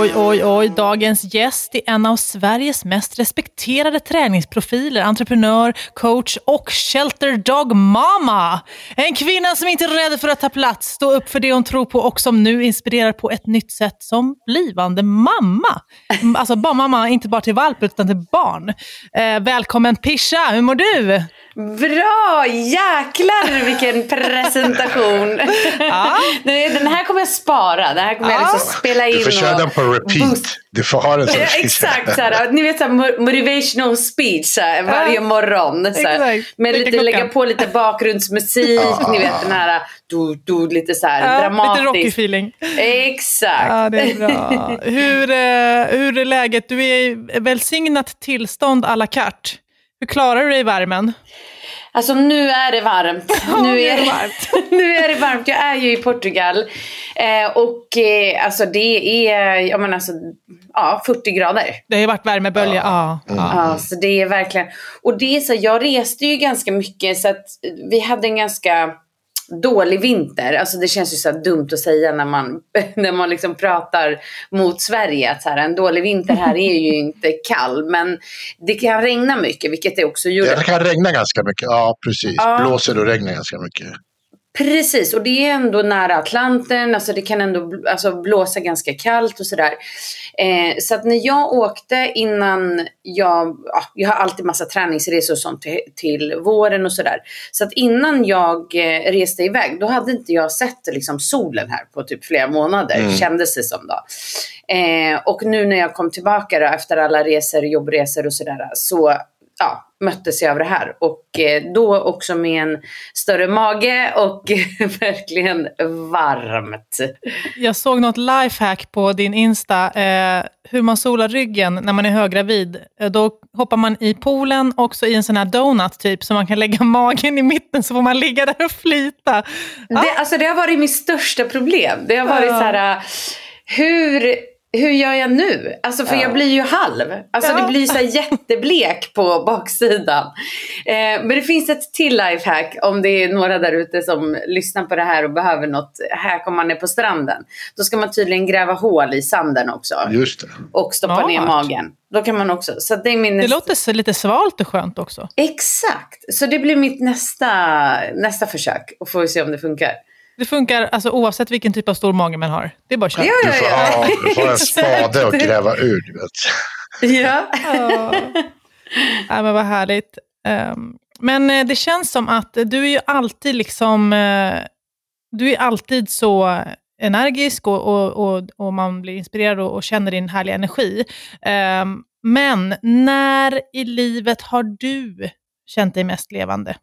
Oj, oj, oj. Dagens gäst är en av Sveriges mest respekterade träningsprofiler, entreprenör, coach och shelter dog mama. En kvinna som inte är rädd för att ta plats, stå upp för det hon tror på och som nu inspirerar på ett nytt sätt som blivande mamma. Alltså mamma, inte bara till valp utan till barn. Eh, välkommen Pisha, hur mår du? Bra! Jäklar vilken presentation! Ja. Den här kommer jag spara. Den här kommer ja. jag liksom spela in. Du får köra den på repeat. Du får ha den så. Ja, exakt, såhär, ni vet såhär, motivational speech såhär, varje ja. morgon. Såhär, med lite, lägga på lite bakgrundsmusik, ni vet den här du, du, lite såhär ja, dramatisk. Lite Rocky-feeling. Exakt. Ja, det är bra. hur, eh, hur är läget? Du är i välsignat tillstånd à la carte. Hur klarar du dig i värmen? Alltså nu är det varmt. nu, är, det varmt. nu är det varmt. Jag är ju i Portugal. Eh, och eh, alltså det är jag menar, alltså, ja, 40 grader. Det har ju varit värmebölja. Ja. Ja, mm. ja, så det är verkligen. Och det är så, jag reste ju ganska mycket så att vi hade en ganska dålig vinter. Alltså det känns ju så dumt att säga när man, när man liksom pratar mot Sverige att så här, en dålig vinter här är ju inte kall. Men det kan regna mycket, vilket det också gjorde. Det kan regna ganska mycket, ja precis. Ja. Blåser och regnar ganska mycket. Precis, och det är ändå nära Atlanten, alltså det kan ändå alltså, blåsa ganska kallt och sådär. Eh, så att när jag åkte innan jag, ja, jag har alltid massa träningsresor och sånt till, till våren och sådär. Så att innan jag eh, reste iväg, då hade inte jag sett liksom, solen här på typ flera månader, mm. kändes det som då. Eh, och nu när jag kom tillbaka då, efter alla resor, jobbresor och sådär, så ja, möttes jag av det här. Och eh, då också med en större mage och verkligen varmt. Jag såg något lifehack på din Insta, eh, hur man solar ryggen när man är höggravid. Eh, då hoppar man i poolen, också i en sån här donut typ, så man kan lägga magen i mitten så får man ligga där och flyta. Ja. Det, alltså, det har varit mitt största problem. Det har varit ja. så här, eh, hur hur gör jag nu? Alltså för ja. jag blir ju halv. Alltså ja. det blir så jätteblek på baksidan. Eh, men det finns ett till lifehack om det är några där ute som lyssnar på det här och behöver något. Här kommer man är på stranden. Då ska man tydligen gräva hål i sanden också. Just det. Och stoppa Smart. ner magen. Då kan man också. Så det, är min det låter lite svalt och skönt också. Exakt. Så det blir mitt nästa, nästa försök. Och får vi se om det funkar. Det funkar alltså, oavsett vilken typ av stor mage man har. Det är bara att köra. Ja, ja, ja. Du, får, du får en spade och gräva ur. Du vet. Ja. ja. ja. men vad härligt. Um, men eh, det känns som att du är ju alltid liksom... Uh, du är alltid så energisk och, och, och, och man blir inspirerad och, och, känner din härliga energi. Um, men när i livet har du känt dig mest levande?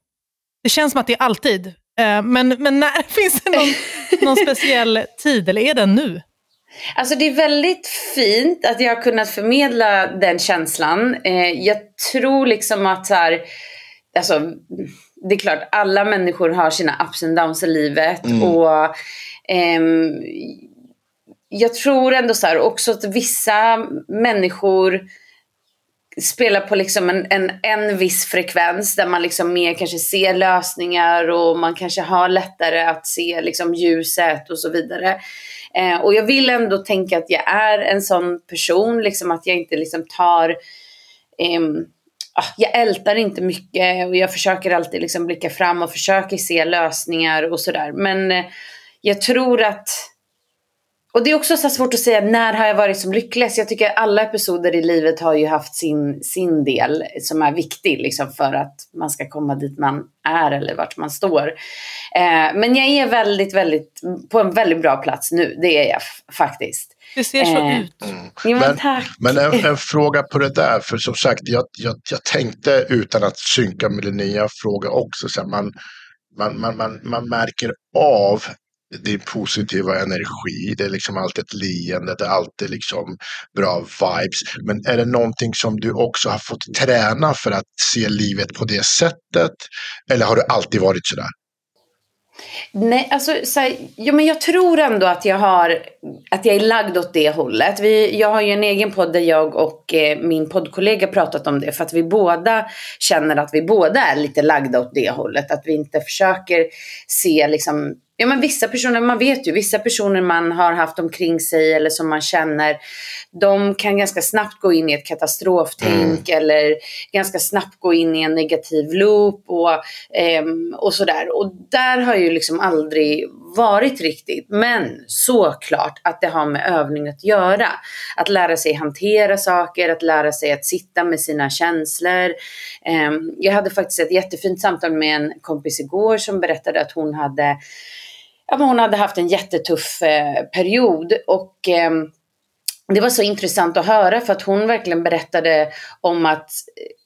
Det känns som att det är alltid. Eh, men, men när, finns det någon, någon speciell tid, eller är den nu? Alltså det är väldigt fint att jag har kunnat förmedla den känslan. Eh, jag tror liksom att så här, alltså, det är klart alla människor har sina ups and downs i livet. Mm. Och ehm, jag tror ändå så här också att vissa människor spela på liksom en, en, en viss frekvens där man liksom mer kanske ser lösningar och man kanske har lättare att se liksom ljuset och så vidare. Eh, och jag vill ändå tänka att jag är en sån person, liksom att jag inte liksom tar eh, jag ältar inte mycket och jag försöker alltid liksom blicka fram och försöker se lösningar och sådär. Men eh, jag tror att och det är också så svårt att säga när har jag varit som lyckligast. Jag tycker att alla episoder i livet har ju haft sin, sin del som är viktig liksom för att man ska komma dit man är eller vart man står. Eh, men jag är väldigt, väldigt på en väldigt bra plats nu. Det är jag faktiskt. Det ser så eh, ut. Mm. Ja, men, tack. men en, en, fråga på det där, för som sagt, jag, jag, jag tänkte utan att synka med Linnea fråga också, så här, man, man, man, man, man märker av det är positiva energi, det är liksom alltid ett leende, det är alltid liksom bra vibes. Men är det någonting som du också har fått träna för att se livet på det sättet? Eller har du alltid varit sådär? Nej, alltså så här, jo, men jag tror ändå att jag har att jag är lagd åt det hållet. Vi, jag har ju en egen podd där jag och eh, min poddkollega pratat om det för att vi båda känner att vi båda är lite lagda åt det hållet. Att vi inte försöker se liksom Ja men vissa personer, man vet ju, vissa personer man har haft omkring sig eller som man känner, de kan ganska snabbt gå in i ett katastroftänk mm. eller ganska snabbt gå in i en negativ loop och, eh, och sådär. Och där har ju liksom aldrig varit riktigt. Men såklart att det har med övning att göra. Att lära sig hantera saker, att lära sig att sitta med sina känslor. Eh, jag hade faktiskt ett jättefint samtal med en kompis igår som berättade att hon hade ja, hon hade haft en jättetuff eh, period och eh, det var så intressant att höra för att hon verkligen berättade om att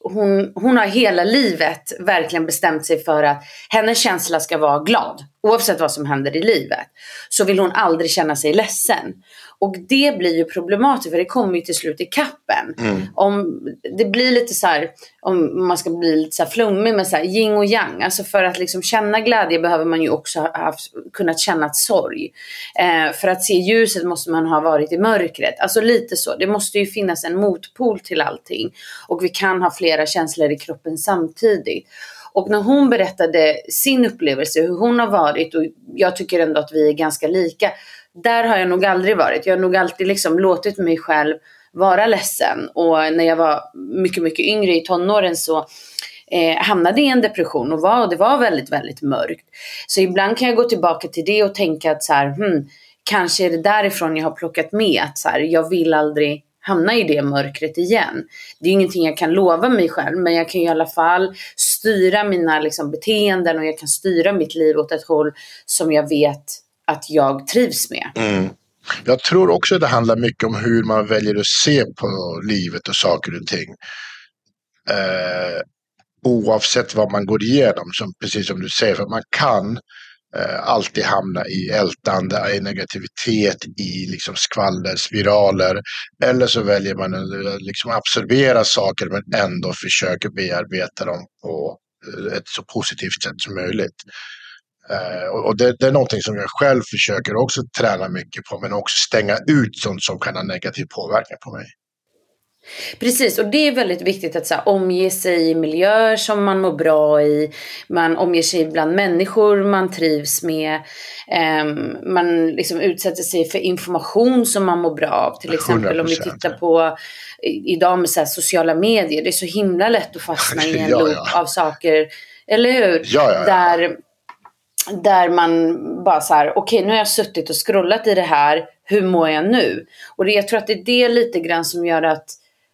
hon, hon har hela livet verkligen bestämt sig för att hennes känsla ska vara glad. Oavsett vad som händer i livet. Så vill hon aldrig känna sig ledsen. Och det blir ju problematiskt för det kommer ju till slut i kappen. Mm. Om det blir lite så här, om man ska bli lite så här flummig med så här yin och yang. Alltså för att liksom känna glädje behöver man ju också ha haft, kunnat känna ett sorg. Eh, för att se ljuset måste man ha varit i mörkret. Alltså lite så. Det måste ju finnas en motpol till allting. Och vi kan ha flera känslor i kroppen samtidigt. Och när hon berättade sin upplevelse, hur hon har varit och jag tycker ändå att vi är ganska lika där har jag nog aldrig varit. Jag har nog alltid liksom låtit mig själv vara ledsen. Och när jag var mycket, mycket yngre i tonåren så eh, hamnade i en depression och, var, och det var väldigt, väldigt mörkt. Så ibland kan jag gå tillbaka till det och tänka att så här, hmm, kanske är det därifrån jag har plockat med att så här, jag vill aldrig hamna i det mörkret igen. Det är ingenting jag kan lova mig själv, men jag kan i alla fall styra mina liksom, beteenden och jag kan styra mitt liv åt ett håll som jag vet att jag trivs med. Mm. Jag tror också det handlar mycket om hur man väljer att se på livet och saker och ting. Eh, oavsett vad man går igenom, som, precis som du säger, för man kan eh, alltid hamna i ältande, i negativitet, i liksom skvallerspiraler. Eller så väljer man att eh, liksom absorbera saker men ändå försöker bearbeta dem på eh, ett så positivt sätt som möjligt. Uh, och det, det, är någonting som jag själv försöker också träna mycket på, men också stänga ut sånt som kan ha negativ påverkan på mig. Precis, och det är väldigt viktigt att så här, omge sig i miljöer som man mår bra i. Man omger sig bland människor man trivs med. Um, man liksom utsätter sig för information som man mår bra av. Till exempel 100%. om vi tittar på idag med så här, sociala medier. Det är så himla lätt att fastna i en ja, loop ja. av saker. Eller hur? Ja, Där där man bara så här, okej okay, nu har jag suttit och scrollat i det här, hur mår jag nu? Och det, jag tror att det är det lite grann som gör att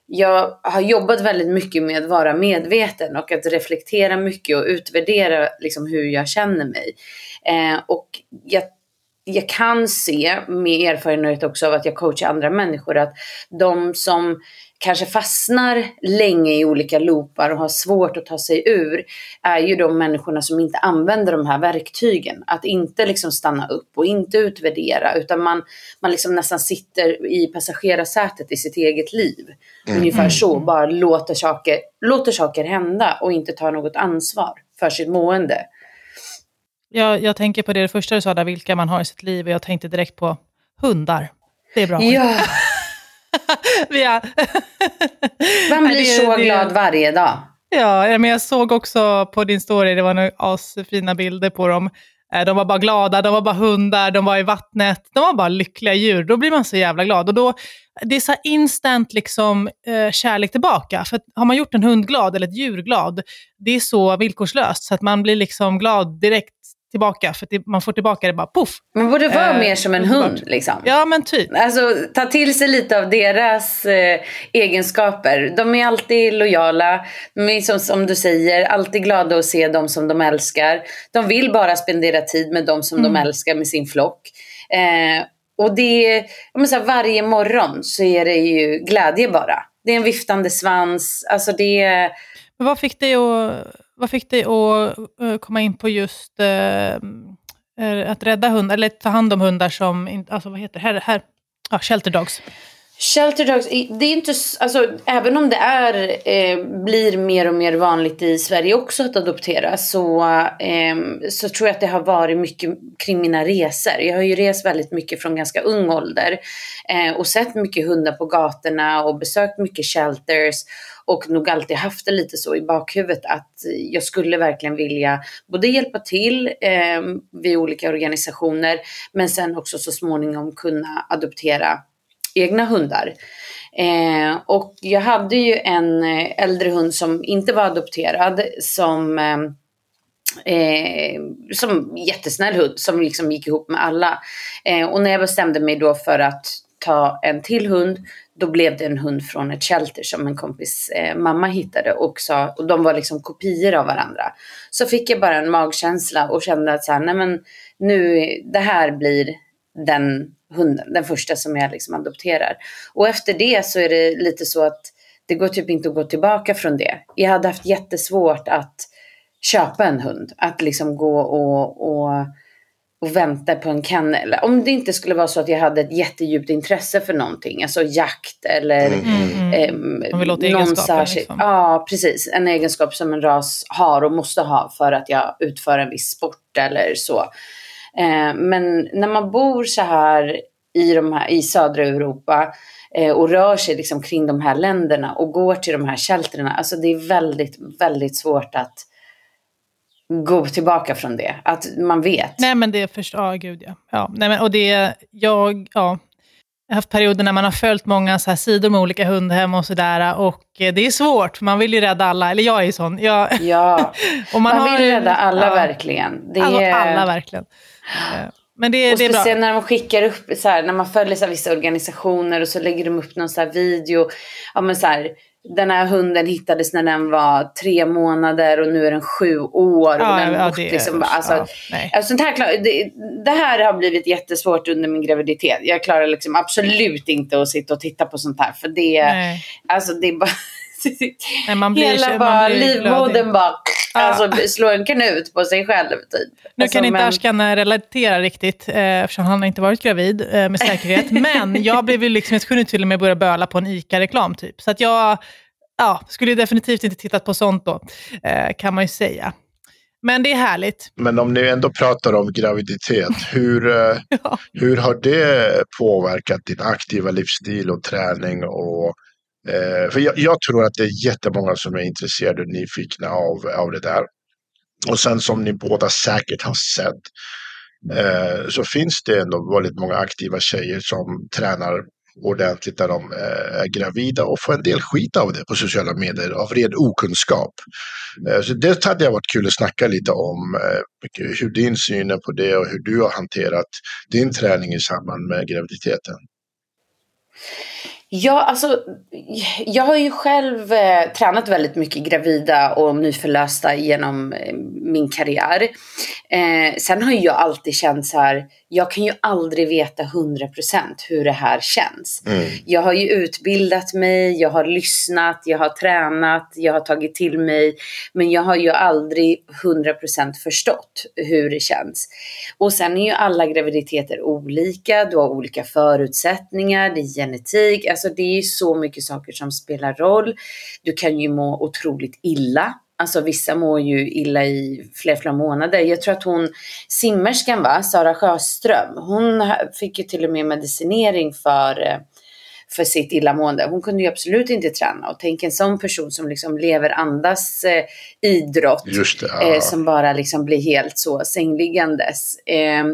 jag har jobbat väldigt mycket med att vara medveten och att reflektera mycket och utvärdera liksom hur jag känner mig. Eh, och jag, jag kan se med erfarenhet också av att jag coachar andra människor att de som kanske fastnar länge i olika loopar och har svårt att ta sig ur är ju de människorna som inte använder de här verktygen. Att inte liksom stanna upp och inte utvärdera utan man, man liksom nästan sitter i passagerarsätet i sitt eget liv. Mm. Ungefär så, mm. bara låter saker, låter saker hända och inte tar något ansvar för sitt mående. Jag, jag tänker på det, det första du sa där, vilka man har i sitt liv och jag tänkte direkt på hundar. Det är bra. Ja. ja. Man blir det, så det, glad varje dag. Ja, men jag såg också på din story, det var några asfina bilder på dem. Eh, de var bara glada, de var bara hundar, de var i vattnet, de var bara lyckliga djur. Då blir man så jävla glad. Och då, det är så instant liksom, eh, kärlek tillbaka. För har man gjort en hund glad eller ett djur glad, det är så villkorslöst. Så att man blir liksom glad direkt tillbaka, för det, man får tillbaka det bara poff. Man borde vara eh, mer som en hund liksom. Ja men typ. Alltså ta till sig lite av deras eh, egenskaper. De är alltid lojala, de är som, som du säger, alltid glada att se dem som de älskar. De vill bara spendera tid med dem som mm. de älskar med sin flock. Eh, och det, här, varje morgon så är det ju glädje bara. Det är en viftande svans, alltså det... Men vad fick dig att vad fick dig att eh, komma in på just eh, eh, att rädda hundar, eller ta hand om hundar som, alltså vad heter det, här, här, ja, shelter dogs. Shelter dogs, det är inte, alltså, även om det är, eh, blir mer och mer vanligt i Sverige också att adoptera så, eh, så tror jag att det har varit mycket kring mina resor. Jag har ju rest väldigt mycket från ganska ung ålder eh, och sett mycket hundar på gatorna och besökt mycket shelters och nog alltid haft det lite så i bakhuvudet att jag skulle verkligen vilja både hjälpa till eh, vid olika organisationer men sen också så småningom kunna adoptera egna hundar. Eh, och jag hade ju en eh, äldre hund som inte var adopterad som eh, eh, som jättesnäll hund som liksom gick ihop med alla. Eh, och när jag bestämde mig då för att ta en till hund då blev det en hund från ett shelter som en kompis eh, mamma hittade och, sa, och de var liksom kopior av varandra. Så fick jag bara en magkänsla och kände att så här, nej men nu, det här blir den hunden, den första som jag liksom adopterar. Och efter det så är det lite så att det går typ inte att gå tillbaka från det. Jag hade haft jättesvårt att köpa en hund, att liksom gå och, och, och vänta på en kennel. Om det inte skulle vara så att jag hade ett jättedjupt intresse för någonting, alltså jakt eller Mm. Mm. Åt någon särskild- liksom. Ja, precis. En egenskap som en ras har och måste ha för att jag utför en viss sport eller så. Eh, men när man bor så här i, de här, i södra Europa eh, och rör sig liksom kring de här länderna och går till de här shelterna, alltså det är väldigt, väldigt svårt att gå tillbaka från det. Att man vet. Nej, men det är först, ja gud ja. ja nej, men, och det, jag, ja, jag har haft perioder när man har följt många så här sidor med olika hundhem och sådär. Och eh, det är svårt, man vill ju rädda alla. Eller jag är sån. Jag, Ja, och man, har- vill rädda alla ja, verkligen. Det är... alla verkligen. Eh, Men det, Och det är bra. speciellt när de skickar upp, så här, när man följer så här, vissa organisationer och så lägger de upp någon så här video. Ja men så här, den här hunden hittades när den var tre månader och nu är den sju år. och Ja, den ja, bort, det liksom, alltså, ja, alltså, här, klar- det, det här har blivit jättesvårt under min graviditet. Jag klarar liksom absolut inte att sitta och titta på sånt här. För det, Nej. alltså, det är bara... Nej, man blir, Hela man bara, blir livmodern bara alltså, slår en knut på sig själv. Typ. Nu Alltså, kan inte men- Ashkan eh, relatera riktigt, eh, eftersom han har inte varit gravid eh, med säkerhet. Men jag blev ju liksom, jag skulle till och med börja böla på en ICA-reklam typ. Så att jag ja, skulle definitivt inte tittat på sånt då, eh, kan man ju säga. Men det är härligt. Men om ni ändå pratar om graviditet, hur, eh, Ja. hur har det påverkat din aktiva livsstil och träning? Och, eh, för jag, jag tror att det är jättemånga som är intresserade och nyfikna av, av det där. Och sen som ni båda säkert har sett eh, så finns det ändå väldigt många aktiva tjejer som tränar ordentligt när de eh, är gravida och får en del skit av det på sociala medier av ren okunskap. Eh, Så det hade varit kul att snacka lite om eh, hur din syn är på det och hur du har hanterat din träning i samband med graviditeten. Ja, alltså jag har ju själv eh, tränat väldigt mycket gravida och nyförlösta genom eh, min karriär. Eh, sen har jag alltid känt så här, jag kan ju aldrig veta 100% hur det här känns. Mm. Jag har ju utbildat mig, jag har lyssnat, jag har tränat, jag har tagit till mig. Men jag har ju aldrig 100% förstått hur det känns. Och sen är ju alla graviditeter olika, du har olika förutsättningar, det är genetik, alltså det är så mycket saker som spelar roll. Du kan ju må otroligt illa. Alltså vissa mår ju illa i flera, flera månader. Jag tror att hon, simmerskan va, Sara Sjöström, hon fick ju till och med medicinering för eh, för sitt illamående. Hon kunde ju absolut inte träna. Och tänk en sån person som liksom lever, andas eh, idrott. Det. Eh, som bara liksom blir helt så sängliggandes. Eh,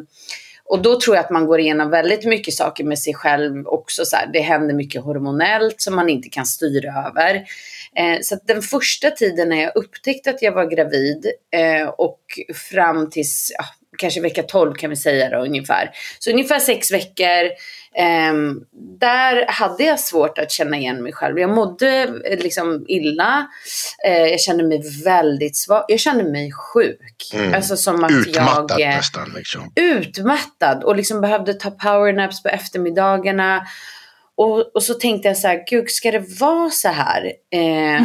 och då tror jag att man går igenom väldigt mycket saker med sig själv också. Så här. Det händer mycket hormonellt som man inte kan styra över. Eh, så att den första tiden när jag upptäckte att jag var gravid eh, och fram tills ja, kanske vecka 12 kan vi säga då ungefär. Så ungefär sex veckor. ehm, där hade jag svårt att känna igen mig själv. Jag mådde eh, liksom illa. Eh, jag kände mig väldigt svag. Jag kände mig sjuk. Mm. Alltså som att Utmattad jag... eh, nästan liksom. utmattad och liksom behövde ta powernaps på eftermiddagarna. Och, och så tänkte jag så här, gud ska det vara så här? Eh,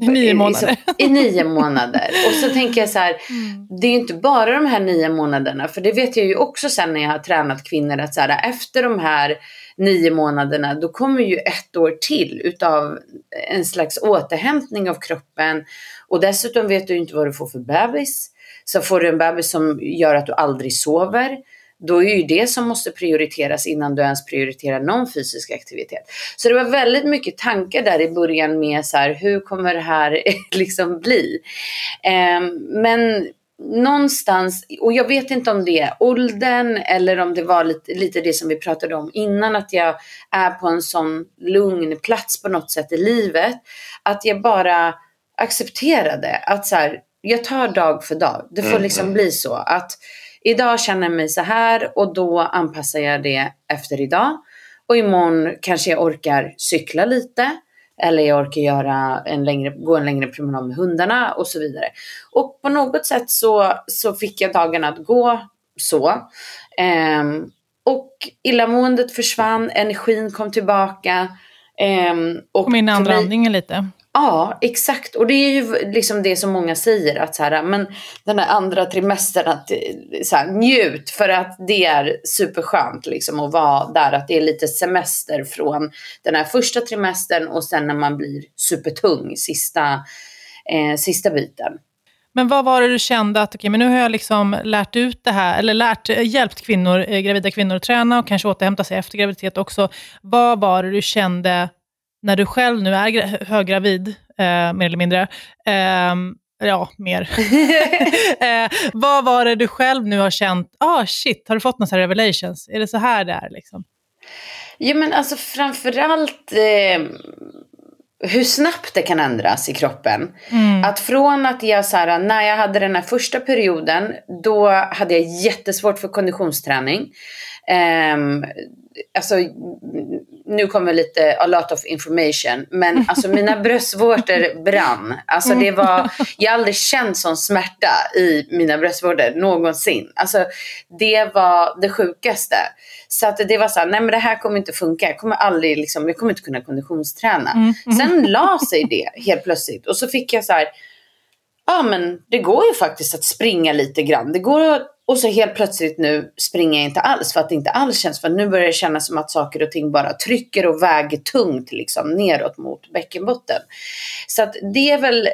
I nio månader. I, nio månader. Och så tänker jag så här, Mm. det är ju inte bara de här nio månaderna, för det vet jag ju också sen när jag har tränat kvinnor att så här, efter de här nio månaderna, då kommer ju ett år till utav en slags återhämtning av kroppen. Och dessutom vet du inte vad du får för bebis. Så får du en bebis som gör att du aldrig sover, då är ju det som måste prioriteras innan du ens prioriterar någon fysisk aktivitet. Så det var väldigt mycket tankar där i början med så här, hur kommer det här liksom bli? Eh, men någonstans, och jag vet inte om det är åldern eller om det var lite, lite det som vi pratade om innan, att jag är på en sån lugn plats på något sätt i livet, att jag bara accepterade att så här, jag tar dag för dag. Det får liksom bli så att idag känner jag mig så här och då anpassar jag det efter idag. Och imorgon kanske jag orkar cykla lite. Eller jag orkar göra en längre, gå en längre promenad med hundarna och så vidare. Och på något sätt så, så fick jag dagarna att gå så. Ehm, och illamåendet försvann, energin kom tillbaka. Ehm, och Kom in i andra andningen lite. Ja, exakt. Och det är ju liksom det som många säger att så här, men den här andra trimestern, att så här, njut för att det är superskönt liksom att vara där, att det är lite semester från den här första trimestern och sen när man blir supertung sista, eh, sista biten. Men vad var det du kände att, okej, men nu har jag liksom lärt ut det här, eller lärt, eh, hjälpt kvinnor, eh, gravida kvinnor att träna och kanske återhämta sig efter graviditet också. Vad var det du kände när du själv nu är gra- höggravid, eh, mer eller mindre? Ehm, ja, mer. eh, vad var det du själv nu har känt, ah shit, har du fått några revelations? Är det så här det är? Liksom? Ja men alltså framförallt eh, hur snabbt det kan ändras i kroppen. Mm. Att från att jag så här, när jag hade den här första perioden, då hade jag jättesvårt för konditionsträning. Um, alltså, nu kommer lite a lot of information, men alltså mina bröstvårtor brann. Alltså det var, jag har aldrig känt sån smärta i mina bröstvårtor någonsin. Alltså det var det sjukaste. Så att det var så här, nej men det här kommer inte funka. Jag kommer aldrig liksom, jag kommer inte kunna konditionsträna. Mm. Sen la sig det helt plötsligt och så fick jag så här, ja men det går ju faktiskt att springa lite grann. Det går att, och så helt plötsligt nu springer jag inte alls för att det inte alls känns, för nu börjar det kännas som att saker och ting bara trycker och väger tungt liksom neråt mot bäckenbotten. Så att det är väl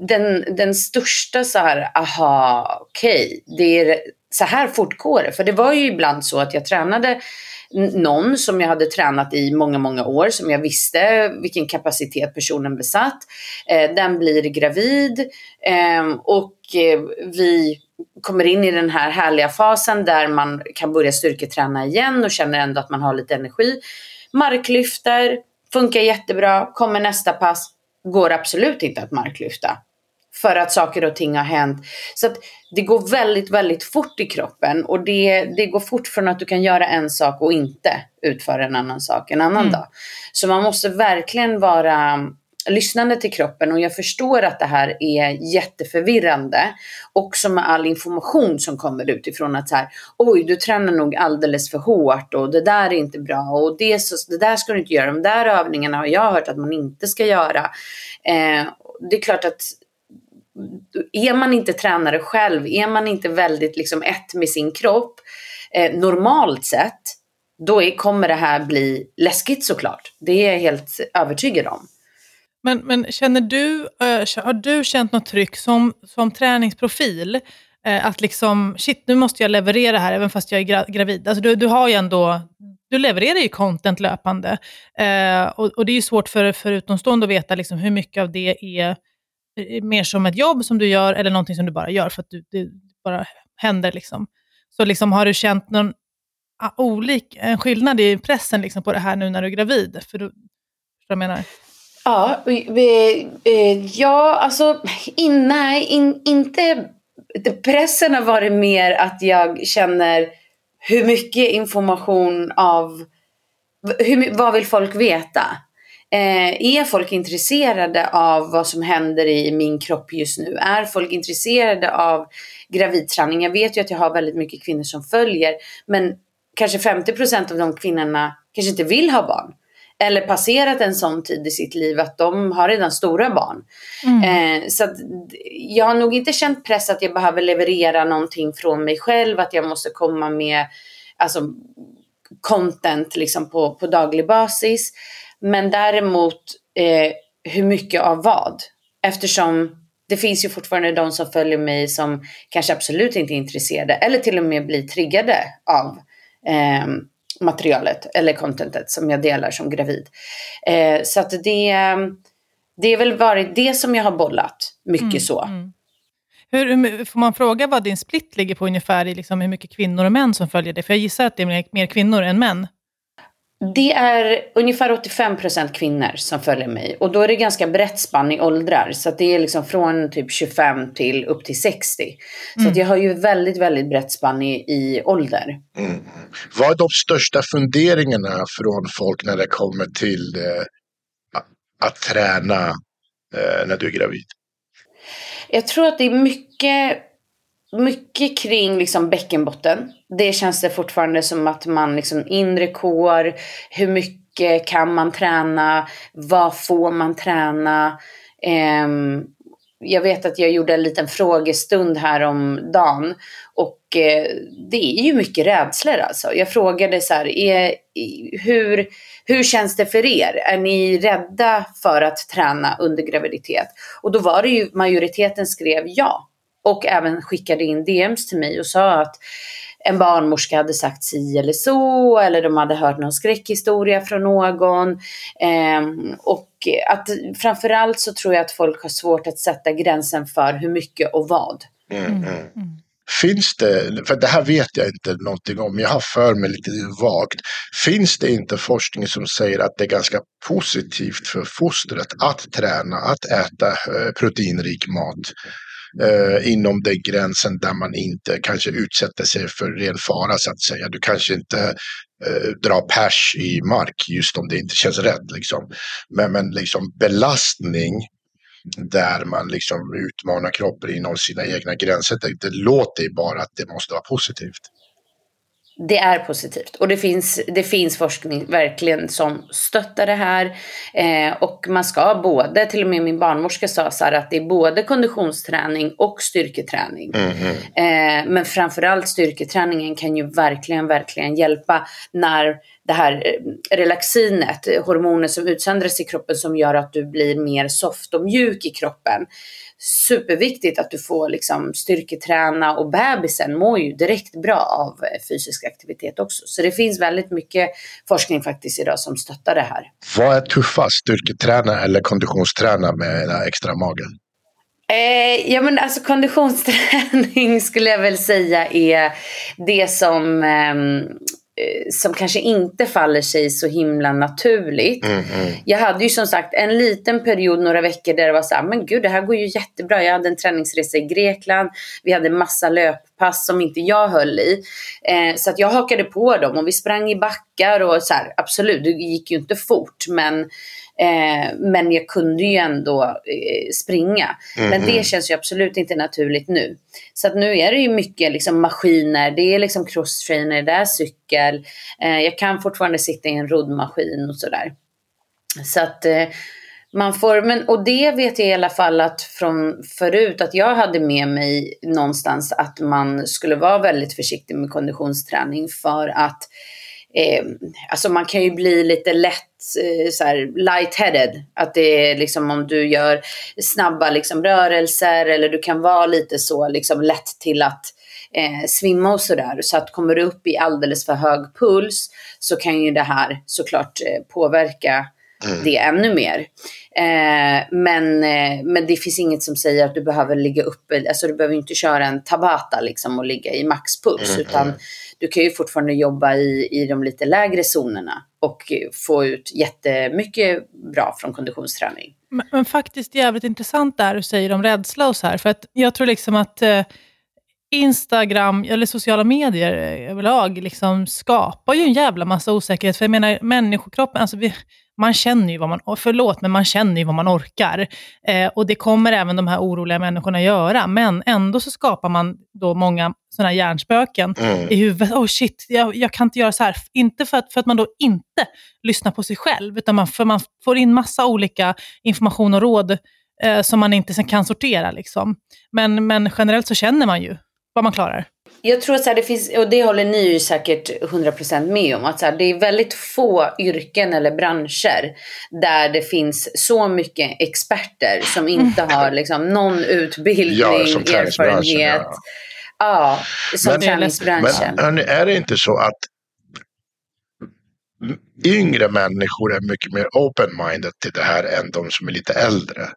den, den största så här, aha, okej, det är så här fortgår det. För det var ju ibland så att jag tränade någon som jag hade tränat i många, många år, som jag visste vilken kapacitet personen besatt. Eh, den blir gravid eh, och eh, vi kommer in i den här härliga fasen där man kan börja styrketräna igen och känner ändå att man har lite energi. Marklyfter, funkar jättebra, kommer nästa pass, går absolut inte att marklyfta. För att saker och ting har hänt. Så att det går väldigt, väldigt fort i kroppen. Och det, det går fort från att du kan göra en sak och inte utföra en annan sak en annan Mm. dag. Så man måste verkligen vara lyssnande till kroppen. Och jag förstår att det här är jätteförvirrande. Också med all information som kommer utifrån att så här, oj du tränar nog alldeles för hårt och det där är inte bra och det, så, det där ska du inte göra. De där övningarna har jag hört att man inte ska göra. Eh, det är klart att är man inte tränare själv, är man inte väldigt liksom ett med sin kropp, eh, normalt sett, då är, kommer det här bli läskigt såklart. Det är jag helt övertygad om. Men, men känner du, eh, har du känt något tryck som, som träningsprofil? Eh, att liksom, shit nu måste jag leverera här även fast jag är gra- gravid. Alltså du, du har ju ändå, du levererar ju content löpande. Eh, och, och det är ju svårt för, för utomstående att veta liksom hur mycket av det är eh, mer som ett jobb som du gör eller någonting som du bara gör för att du, det bara händer. Liksom. Så liksom, har du känt någon ah, olik, en skillnad i pressen liksom, på det här nu när du är gravid? För du, förstår du vad jag menar? Ja, vi, eh, ja alltså in, nej, in, inte... Pressen har varit mer att jag känner hur mycket information av... Hur, vad vill folk veta? Eh, är folk intresserade av vad som händer i min kropp just nu? Är folk intresserade av gravidträning? Jag vet ju att jag har väldigt mycket kvinnor som följer, men kanske 50% av de kvinnorna kanske inte vill ha barn eller passerat en sån tid i sitt liv att de har redan stora barn. Mm. Eh, så jag har nog inte känt press att jag behöver leverera någonting från mig själv, att jag måste komma med alltså, content liksom på, på daglig basis. Men däremot eh, hur mycket av vad? Eftersom det finns ju fortfarande de som följer mig som kanske absolut inte är intresserade eller till och med blir triggade av eh, materialet eller contentet som jag delar som gravid. Eh, så att det, det är väl varit det som jag har bollat, mycket Mm, så. mm. Hur, får man fråga vad din split ligger på ungefär i liksom hur mycket kvinnor och män som följer dig? För jag gissar att det är mer kvinnor än män. Det är ungefär 85% kvinnor som följer mig och då är det ganska brett spann i åldrar så att det är liksom från typ 25 till upp till 60. Så Mm. att jag har ju väldigt, väldigt brett spann i, i ålder. Mm. Vad är de största funderingarna från folk när det kommer till eh, att- att träna eh, när du är gravid? Jag tror att det är mycket, mycket kring liksom bäckenbotten. Det känns det fortfarande som att man liksom inre kår, hur mycket kan man träna, vad får man träna? Ehm, jag vet att jag gjorde en liten frågestund här om dagen och eh, det är ju mycket rädslor alltså. Jag frågade så här, är, hur, hur känns det för er? Är ni rädda för att träna under graviditet? Och då var det ju majoriteten skrev ja. Och även skickade in DMs till mig och sa att en barnmorska hade sagt si eller så, eller de hade hört någon skräckhistoria från någon. Ehm, och att framförallt så tror jag att folk har svårt att sätta gränsen för hur mycket och vad. Mm, Mm. mm. Mm. Finns det, för det här vet jag inte någonting om, jag har för mig lite vagt. Finns det inte forskning som säger att det är ganska positivt för fostret att träna, att äta eh, proteinrik mat Mm. eh, inom den gränsen där man inte kanske utsätter sig för ren fara så att säga. Du kanske inte eh, drar pers i mark just om det inte känns rätt liksom. Men, men liksom belastning där man liksom utmanar kroppen inom sina egna gränser. Det, det låter ju bara att det måste vara positivt. Det är positivt och det finns, det finns forskning verkligen som stöttar det här. Eh, och man ska både, till och med min barnmorska sa så här att det är både konditionsträning och styrketräning. Mm, mm. Eh, men framförallt styrketräningen kan ju verkligen, verkligen hjälpa när det här eh, relaxinet, eh, hormoner som utsöndras i kroppen som gör att du blir mer soft och mjuk i kroppen. Superviktigt att du får liksom styrketräna och bebisen mår ju direkt bra av eh, fysisk aktivitet också. Så det finns väldigt mycket forskning faktiskt idag som stöttar det här. Vad är tuffast, styrketräna eller konditionsträna med extra magen? Eh, ja men alltså konditionsträning skulle jag väl säga är det som, eh, som kanske inte faller sig så himla naturligt. Mm, mm. Jag hade ju som sagt en liten period, några veckor, där det var så här, men gud det här går ju jättebra. Jag hade en träningsresa i Grekland, vi hade massa löppass som inte jag höll i. Eh, så att jag hakade på dem och vi sprang i backar och så här, absolut, det gick ju inte fort men Eh, men jag kunde ju ändå eh, springa. Men Mhm. det känns ju absolut inte naturligt nu. Så att nu är det ju mycket liksom maskiner, det är liksom crosstrainer, det är cykel. Eh, jag kan fortfarande sitta i en roddmaskin och sådär. Så att eh, man får, men, och det vet jag i alla fall att från förut att jag hade med mig någonstans att man skulle vara väldigt försiktig med konditionsträning för att eh, alltså man kan ju bli lite lätt så här lightheaded. Att det är liksom om du gör snabba liksom rörelser eller du kan vara lite så liksom lätt till att eh, svimma och sådär. Så att kommer du upp i alldeles för hög puls så kan ju det här såklart eh, påverka Mm. det ännu mer. Eh, men, eh, men det finns inget som säger att du behöver ligga uppe, alltså du behöver inte köra en tabata liksom och ligga i maxpuls. Mm, Utan du kan ju fortfarande jobba i, i de lite lägre zonerna och få ut jättemycket bra från konditionsträning. Men, men faktiskt jävligt intressant där du säger om rädsla och så här. För att jag tror liksom att eh, Instagram eller sociala medier eh, överlag liksom skapar ju en jävla massa osäkerhet. För jag menar, människokroppen, alltså vi, man känner ju vad man, förlåt, men man känner ju vad man orkar. Eh, och det kommer även de här oroliga människorna göra. Men ändå så skapar man då många sådana hjärnspöken mm. i huvudet. Oh shit, jag, jag, kan inte göra så här. Inte för att, för att man då inte lyssnar på sig själv, utan man, för man får in massa olika information och råd eh, som man inte kan sortera. Liksom. Men, men generellt så känner man ju vad man klarar. Jag tror att så här, det finns, och det håller ni ju säkert 100% med om, att så här, det är väldigt få yrken eller branscher där det finns så mycket experter som inte mm. har liksom, någon utbildning, ja, som erfarenhet. Ja, ja som men, träningsbranschen. Men hörni, är det inte så att yngre människor är mycket mer open-minded till det här än de som är lite äldre?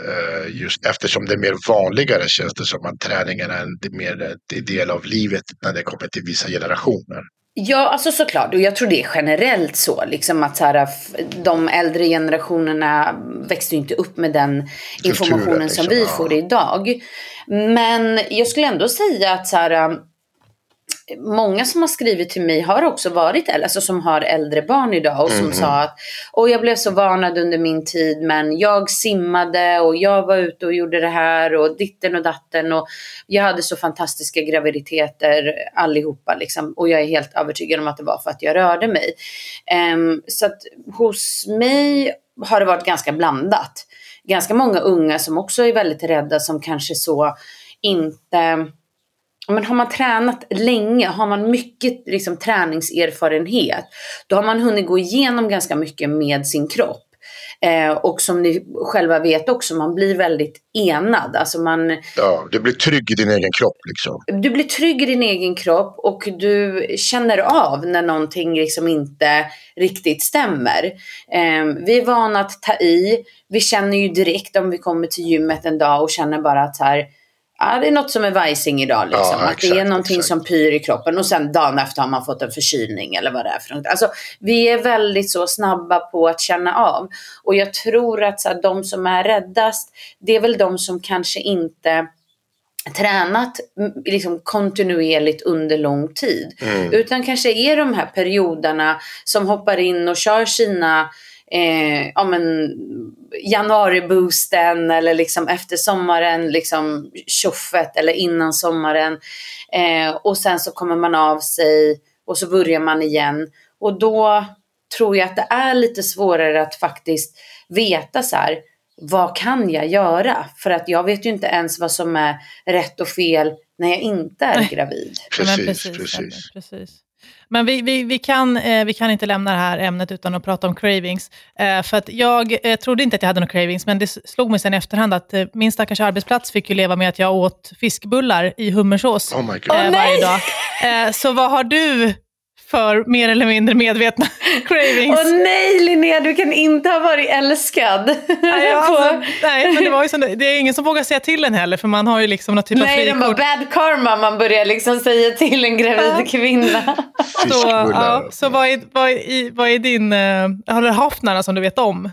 Eh, just eftersom det är mer vanligare känns det som att träningen är en mer del av livet när det kommer till vissa generationer. Ja, alltså såklart. Och jag tror det är generellt så. Liksom att så här, de äldre generationerna växte inte upp med den informationen liksom, som vi får idag. Men jag skulle ändå säga att så här, många som har skrivit till mig har också varit alltså som har äldre barn idag och som mm. sa att och jag blev så varnad under min tid men jag simmade och jag var ute och gjorde det här och ditten och datten och jag hade så fantastiska graviditeter allihopa liksom och jag är helt övertygad om att det var för att jag rörde mig. Um, så att hos mig har det varit ganska blandat. Ganska många unga som också är väldigt rädda som kanske så inte men har man tränat länge, har man mycket liksom, träningserfarenhet, då har man hunnit gå igenom ganska mycket med sin kropp. Eh, och som ni själva vet också, man blir väldigt enad. Alltså man, ja, du blir trygg i din egen kropp. Liksom. Du blir trygg i din egen kropp och du känner av när någonting liksom inte riktigt stämmer. Eh, vi är vana att ta i. Vi känner ju direkt om vi kommer till gymmet en dag och känner bara att så här, ja, det är något som är vajsing idag. Liksom. Ja, exakt, att det är någonting exakt. som pyr i kroppen och sen dagen efter har man fått en förkylning eller vad det är för något. Alltså, vi är väldigt så snabba på att känna av. Och jag tror att så här, de som är räddast, det är väl de som kanske inte tränat liksom kontinuerligt under lång tid. Mm. Utan kanske är de här perioderna som hoppar in och kör sina eh, ja, men, januariboosten eller liksom efter sommaren, liksom tjoffet eller innan sommaren. Eh, och sen så kommer man av sig och så börjar man igen. Och då tror jag att det är lite svårare att faktiskt veta så här, vad kan jag göra? För att jag vet ju inte ens vad som är rätt och fel när jag inte är gravid. Precis, precis. precis. precis. Men vi, vi, vi, kan, eh, vi kan inte lämna det här ämnet utan att prata om cravings. Eh, för att jag eh, trodde inte att jag hade några cravings, men det slog mig sen i efterhand att eh, min stackars arbetsplats fick ju leva med att jag åt fiskbullar i hummersås oh varje dag. Eh, så vad har du för mer eller mindre medvetna cravings. Åh nej Linnea, du kan inte ha varit älskad. Nej, alltså, nej men det, var ju som, det är ingen som vågar säga till en heller, för man har ju liksom något typ nej, av frikort. Nej, det var bad karma man börjar liksom säga till en gravid ja. kvinna. så, ja, så vad är, vad, är, vad är din, uh, har du haft några som du vet om?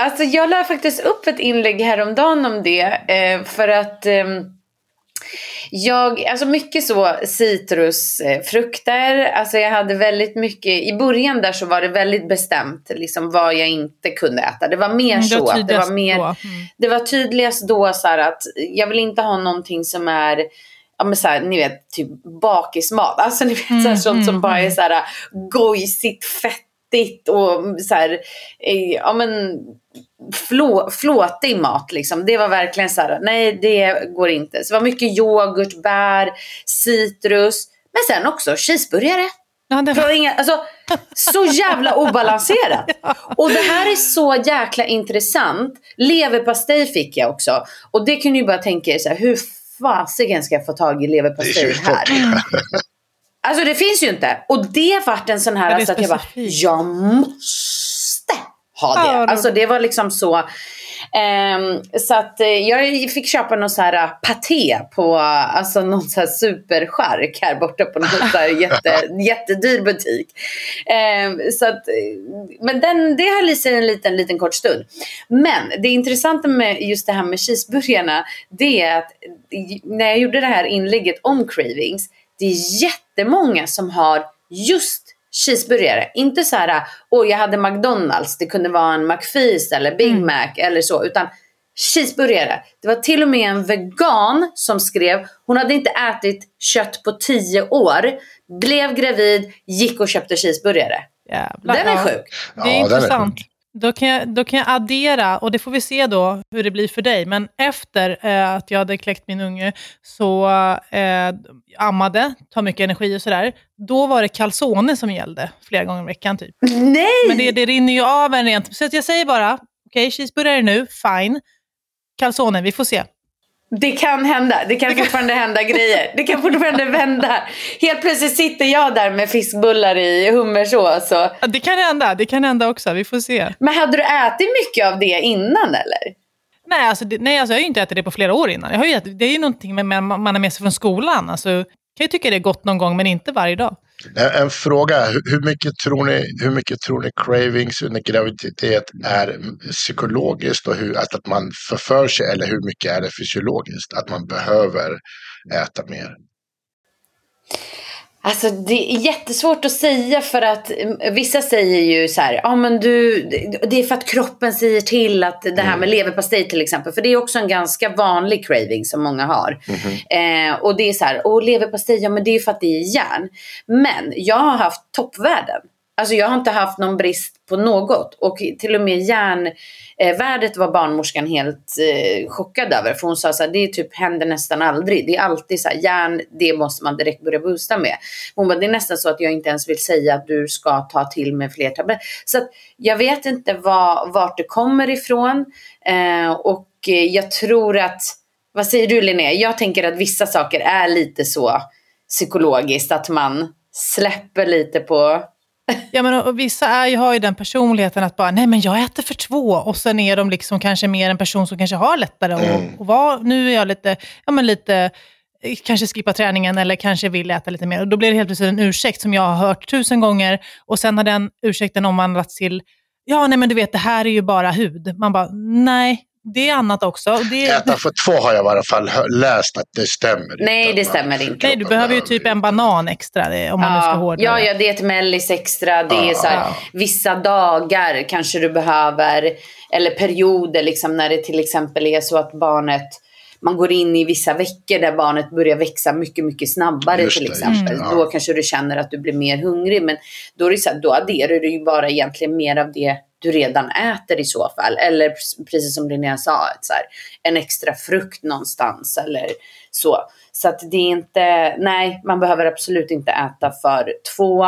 Alltså jag la faktiskt upp ett inlägg häromdagen om det, eh, för att um, jag, alltså mycket så citrusfrukter. Alltså jag hade väldigt mycket, i början där så var det väldigt bestämt liksom vad jag inte kunde äta. Det var mer mm, så. Att det, var mer, mm. det var tydligast då så att jag vill inte ha någonting som är ja men såhär, ni vet, typ bakismat. Alltså ni vet mm, såhär, sånt som mm, bara är mm. såhär gojsigt, fettigt och såhär, eh, ja men flå, flåtig mat. Liksom. Det var verkligen så här, nej det går inte. Så det var mycket yoghurt, bär, citrus. Men sen också cheeseburgare. Ja, det var... inga, alltså, så jävla obalanserat. Och det här är så jäkla intressant. Leverpastej fick jag också. Och det kan ju bara tänka er så här, hur fasiken ska jag få tag i leverpastej här? Alltså det finns ju inte. Och det vart en sån här, alltså, att jag bara, jag måste ha det. Ja, alltså det var liksom så. Um, så att uh, jag fick köpa någon så här uh, paté på alltså någon så här superchark här borta på någon så här jätte, jättedyr butik. Um, så att, men den, det höll i sig en liten, liten kort stund. Men det intressanta med just det här med cheeseburgarna, det är att när jag gjorde det här inlägget om cravings, det är jättemånga som har just cheeseburgare. Inte så här, åh jag hade McDonalds, det kunde vara en McFeast eller Big mm. Mac eller så. Utan cheeseburgare. Det var till och med en vegan som skrev, hon hade inte ätit kött på tio år, blev gravid, gick och köpte cheeseburgare. Jävlar, den är ja. sjuk. Det är ja, intressant. Då kan, jag, då kan jag addera, och det får vi se då hur det blir för dig, men efter eh, att jag hade kläckt min unge, så eh, ammade, tar mycket energi och sådär, då var det calzone som gällde flera gånger i veckan. Typ. Nej! Men det, det rinner ju av en rent. Så jag säger bara, okej, okay, cheeseburgare nu, fine. Calzone, vi får se. Det kan hända. Det kan fortfarande hända grejer. Det kan fortfarande vända. Helt plötsligt sitter jag där med fiskbullar i hummersås. Och... Det kan hända. Det kan hända också. Vi får se. Men hade du ätit mycket av det innan eller? Nej, alltså, det, nej alltså, jag har ju inte ätit det på flera år innan. Jag har ju ätit, det är ju någonting med, med, man har med sig från skolan. Alltså, jag kan ju tycka det är gott någon gång, men inte varje dag. En, en fråga, hur mycket, tror ni, hur mycket tror ni cravings under graviditet är psykologiskt och hur, att, att man förför sig eller hur mycket är det fysiologiskt? Att man behöver äta mer? Alltså det är jättesvårt att säga för att mm, vissa säger ju så här, ja men du, det är för att kroppen säger till att det här med mm. leverpastej till exempel, för det är också en ganska vanlig craving som många har. Mm. Eh, och det är så här, och leverpastej, ja men det är för att det är järn. Men jag har haft toppvärden. Alltså jag har inte haft någon brist på något. Och till och med järnvärdet var barnmorskan helt eh, chockad över. För hon sa så här, det typ händer nästan aldrig. Det är alltid så här, järn, det måste man direkt börja boosta med. Hon bara, det är nästan så att jag inte ens vill säga att du ska ta till med fler tabletter. Så att jag vet inte vad, vart det kommer ifrån. Eh, och eh, jag tror att, vad säger du Linnea? Jag tänker att vissa saker är lite så psykologiskt, att man släpper lite på Ja, men och vissa är ju, har ju den personligheten att bara, nej men jag äter för två. Och sen är de liksom kanske mer en person som kanske har lättare att mm. och vara, nu är jag lite, ja men lite, kanske skippa träningen eller kanske vill äta lite mer. Och då blir det helt plötsligt en ursäkt som jag har hört tusen gånger. Och sen har den ursäkten omvandlats till, ja nej men du vet det här är ju bara hud. Man bara, nej det är annat också. Det... Äta för två har jag i alla fall läst att det stämmer Nej, inte. det stämmer inte. Nej, du behöver ju typ en banan extra om man ja, nu ska hårdra Ja, ja, det är ett mellis extra. Det ja, är så här, ja. vissa dagar kanske du behöver, eller perioder liksom när det till exempel är så att barnet man går in i vissa veckor där barnet börjar växa mycket, mycket snabbare Just till exempel. Mm. Då kanske du känner att du blir mer hungrig. Men då, är det så här, då adderar du ju bara egentligen mer av det du redan äter i så fall. Eller precis som Linnea sa, ett så här, en extra frukt någonstans eller så. Så att det är inte, nej, man behöver absolut inte äta för två.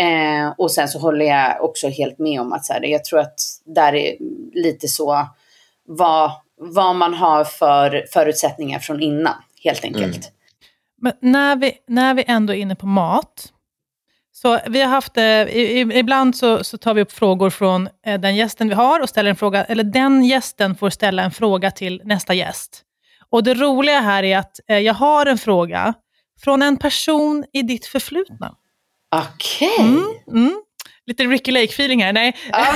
Eh, och sen så håller jag också helt med om att så här, jag tror att där är lite så vad, vad man har för förutsättningar från innan, helt enkelt. Mm. Men när vi, när vi ändå är inne på mat, så vi har haft, eh, ibland så, så, tar vi upp frågor från eh, den gästen vi har och ställer en fråga, eller den gästen får ställa en fråga till nästa gäst. Och det roliga här är att eh, jag har en fråga från en person i ditt förflutna. Okej. Okay. Mm, mm. Lite Ricky Lake-feeling här. Nej. Ja,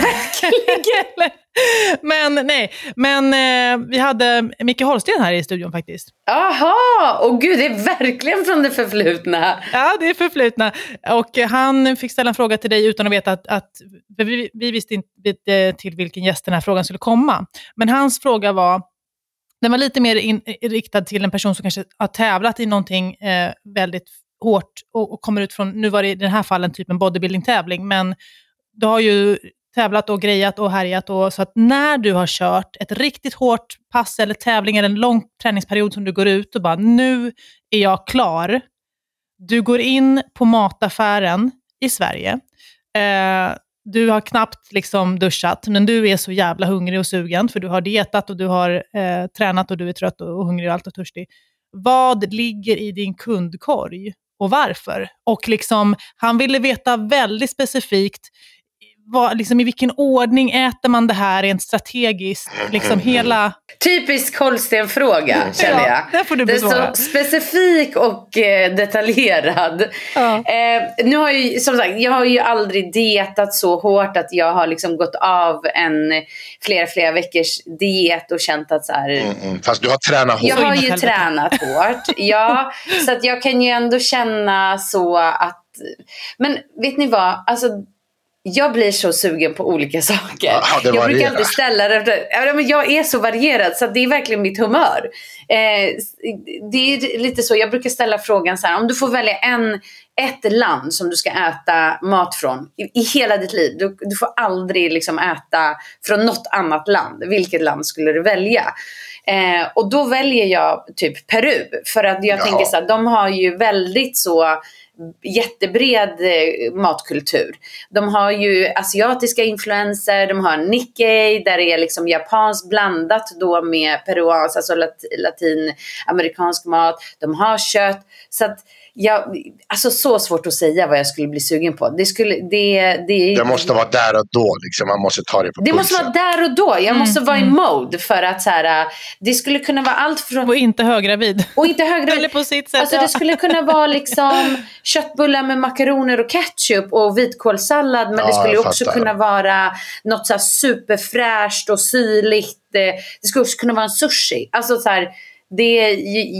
men nej, men eh, vi hade Micke Holsten här i studion faktiskt. Jaha, och gud det är verkligen från det förflutna. Ja, det är förflutna. Och han fick ställa en fråga till dig utan att veta att, att vi, vi visste inte till vilken gäst den här frågan skulle komma. Men hans fråga var, den var lite mer in, riktad till en person som kanske har tävlat i någonting eh, väldigt hårt och, och, kommer ut från, nu var det i den här fallen typ en bodybuilding-tävling, men du har ju tävlat och grejat och härjat. Och, så att när du har kört ett riktigt hårt pass eller tävling eller en lång träningsperiod som du går ut och bara, nu är jag klar. Du går in på mataffären i Sverige. Eh, du har knappt liksom duschat, men du är så jävla hungrig och sugen, för du har dietat och du har eh, tränat och du är trött och, och hungrig och allt och törstig. Vad ligger i din kundkorg och varför? Och liksom, han ville veta väldigt specifikt, vad, liksom, i vilken ordning äter man det här rent strategiskt? Liksom hela... Typisk Holsten-fråga känner jag. det får du Den är besvara. så specifik och eh, detaljerad. Ja. Eh, nu har jag, ju- som sagt, jag har ju aldrig dietat så hårt att jag har liksom gått av en flera, flera veckors diet och känt att så här, Mm, mm. Fast du har tränat hårt. jag har ju tränat hårt. Ja, så att jag kan ju ändå känna så att... Men vet ni vad? Alltså, jag blir så sugen på olika saker. Ja, jag brukar alltid ställa det efter... Ja, men Jag är så varierad så det är verkligen mitt humör. Eh, det är lite så, jag brukar ställa frågan så här, om du får välja en, ett land som du ska äta mat från i, i hela ditt liv. Du, du får aldrig liksom äta från något annat land. Vilket land skulle du välja? Eh, och då väljer jag typ Peru. För att jag Jaha. tänker så här, de har ju väldigt så jättebred eh, matkultur. De har ju asiatiska influenser, de har Nikkei där det är liksom japanskt blandat då med peruansk, alltså lat, latinamerikansk mat. De har kött. Så att jag, alltså så svårt att säga vad jag skulle bli sugen på. Det, skulle, det, det, Det måste vara där och då. Liksom. Man måste ta det på det måste pulsen. vara där och då. Jag måste vara i mode för att så här, äh, det skulle kunna vara allt från... Och inte höggravid. Och inte högre... Eller på sitt sätt. Alltså ja. det skulle kunna vara liksom köttbullar med makaroner och ketchup och vitkålssallad. Men det Ja, skulle jag också fattar. kunna vara något så här superfräscht och syrligt. eh, Det skulle också kunna vara en sushi. Alltså så här, det är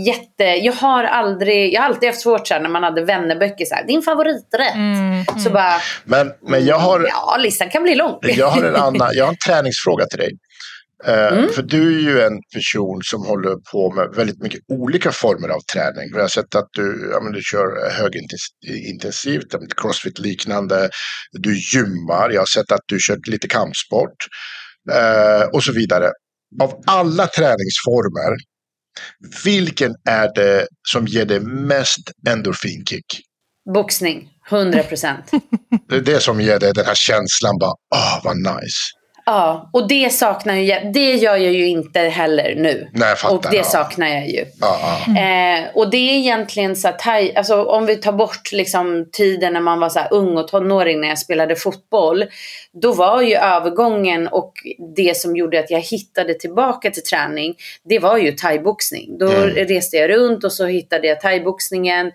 jätte... Jag har aldrig... Jag har alltid haft svårt så här, när man hade vännerböcker. Så här, Din favoriträtt. Mm, Så bara... Men, men jag har, Ja, listan kan bli lång. jag har en annan, jag har en träningsfråga till dig. Eh, Mm. För du är ju en person som håller på med väldigt mycket olika former av träning. Vi har sett att du, ja, men du kör högintensivt, crossfit-liknande. Du gymmar. Jag har sett att du kört lite kampsport. eh, och så vidare. Av alla träningsformer, vilken är det som ger dig mest endorfinkick? Boxning. 100 procent. Det är det som ger dig den här känslan bara, ah vad nice. Ja, och det saknar jag. Det gör jag ju inte heller nu. Nej, fattar, och det ja. saknar jag ju. Ja, ja. Eh, och det är egentligen så att, thai- alltså, om vi tar bort liksom, tiden när man var så här ung och tonåring när jag spelade fotboll. Då var ju övergången och det som gjorde att jag hittade tillbaka till träning. Det var ju thaiboxning. Då Mm. reste jag runt och så hittade jag thaiboxningen.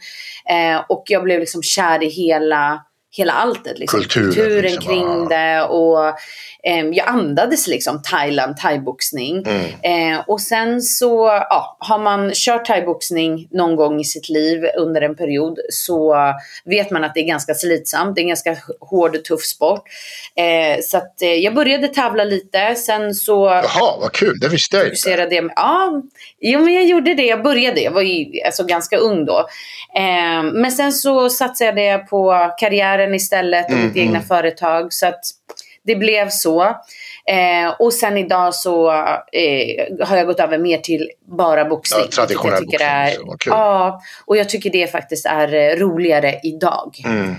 Eh, och jag blev liksom kär i hela hela alltet. Liksom. Kulturen, Kulturen liksom, kring det och ehm, jag andades liksom Thailand, thaiboxning. Mm. Eh, och sen så ja, har man kört thaiboxning någon gång i sitt liv under en period så vet man att det är ganska slitsamt. Det är en ganska hård och tuff sport. Eh, så att, eh, jag började tävla lite. Sen så Jaha, vad kul. Det visste jag inte. fokuserade jag... Ja, jo, men jag gjorde det. Jag började. Jag var ju alltså, ganska ung då. Eh, men sen så satsade jag på karriären istället och Mm, mitt egna mm. företag. Så att det blev så. Eh, och sen idag så eh, har jag gått över mer till bara boxning. Ja, traditionell vilket jag tycker boxning, är. Ja, och jag tycker det faktiskt är eh, roligare idag. Mm.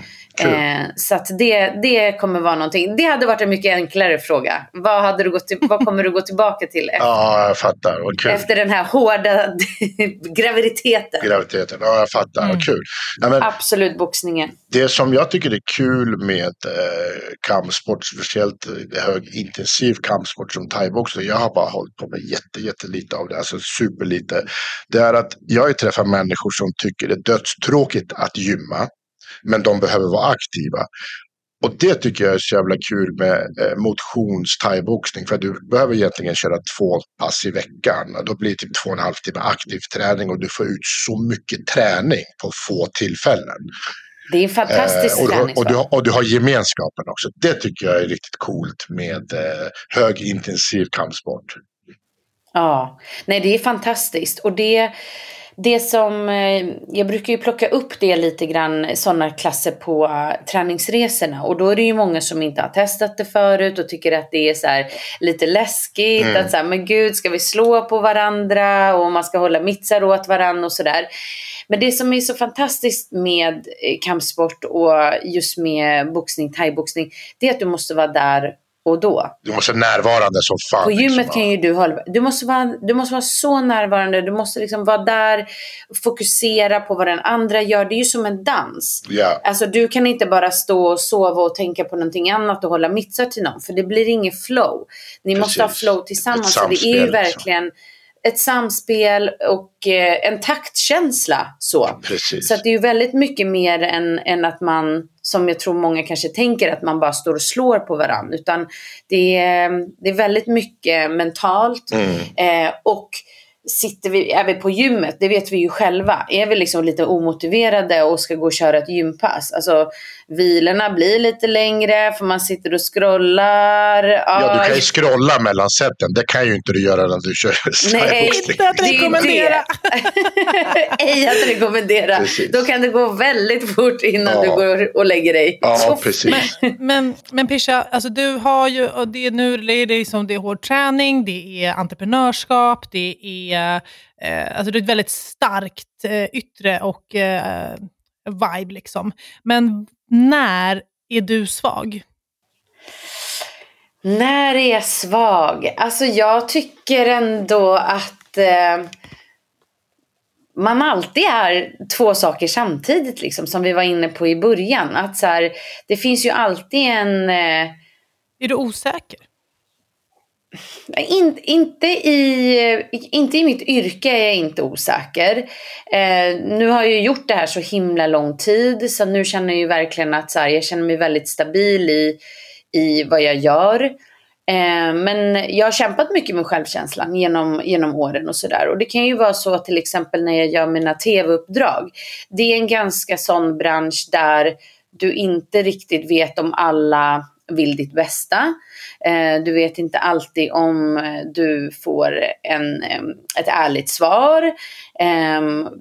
Eh, så att det, det kommer vara någonting. Det hade varit en mycket enklare fråga. Vad, hade du gått till, vad kommer du gå tillbaka till efter, Ja, jag fattar. Vad kul. efter den här hårda graviditeten? Graviditeten. Ja, jag fattar. Mm. Vad kul. Ja, men Absolut boxningen. det som jag tycker är kul med eh, kampsport, speciellt högintensiv kampsport som thaiboxning, jag har bara hållit på med jätte, jättelite av det, alltså superlite. Det är att jag träffat människor som tycker det är dödstråkigt att gymma, men de behöver vara aktiva. Och det tycker jag är så jävla kul med eh, motions thaiboxning. För du behöver egentligen köra två pass i veckan. Och Då blir det typ två och en halv timme aktiv träning och du får ut så mycket träning på få tillfällen. Det är en fantastisk Eh, och, du, har- och, du, och du har gemenskapen också. Det tycker jag är riktigt coolt med eh, högintensiv kampsport. Ja, nej det är fantastiskt. Och det, det som, eh, jag brukar ju plocka upp det lite grann, sådana klasser på eh, träningsresorna. Och då är det ju många som inte har testat det förut och tycker att det är så lite läskigt. Mm. Att så här, men gud, ska vi slå på varandra? Och man ska hålla mittsar åt varandra och sådär. Men det som är så fantastiskt med eh, kampsport och just med boxning, thaiboxning, det är att du måste vara där och då. Du måste vara närvarande som fan. På gymmet liksom. kan ju du hålla du måste, vara, du måste vara så närvarande. Du måste liksom vara där, fokusera på vad den andra gör. Det är ju som en dans. Ja, Alltså du kan inte bara stå och sova och tänka på någonting annat och hålla mittsar till någon. För det blir inget flow. Ni måste ha Precis. flow tillsammans. Ett Så det är ju liksom. verkligen ett samspel och eh, en taktkänsla. Så. precis. Så det är ju väldigt mycket mer än, än att man, som jag tror många kanske tänker, att man bara står och slår på varandra. Utan det är, det är väldigt mycket mentalt. Mm. Eh, och sitter vi, är vi på gymmet, det vet vi ju själva. Är vi liksom lite omotiverade och ska gå och köra ett gympass. Alltså vilorna blir lite längre för man sitter och scrollar. Ja, du kan ju scrolla mellan sätten. Det kan ju inte du göra när du kör Nej. Inte att är rekommendera. Ej att rekommendera. Precis. Då kan det gå väldigt fort innan Ja. du går och lägger dig. Ja, Så- precis. Men, men Pisha, alltså du har ju, och det, är nu är det, liksom, det är hård träning, det är entreprenörskap, det är, eh, alltså det är ett väldigt starkt eh, yttre och eh, vibe. Liksom. Men när är du svag? När är jag svag? Alltså jag tycker ändå att eh, man alltid är två saker samtidigt, liksom, som vi var inne på i början. Att så här, det finns ju alltid en... Eh, Är du osäker? In, inte, i, inte i mitt yrke är jag inte osäker. Eh, nu har jag ju gjort det här så himla lång tid så nu känner jag ju verkligen att så här, jag känner mig väldigt stabil i, i vad jag gör. Eh, men jag har kämpat mycket med självkänslan genom, genom åren och sådär. Och det kan ju vara så till exempel när jag gör mina tv-uppdrag. Det är en ganska sån bransch där du inte riktigt vet om alla vill ditt bästa. Eh, du vet inte alltid om eh, du får en, ett ärligt svar.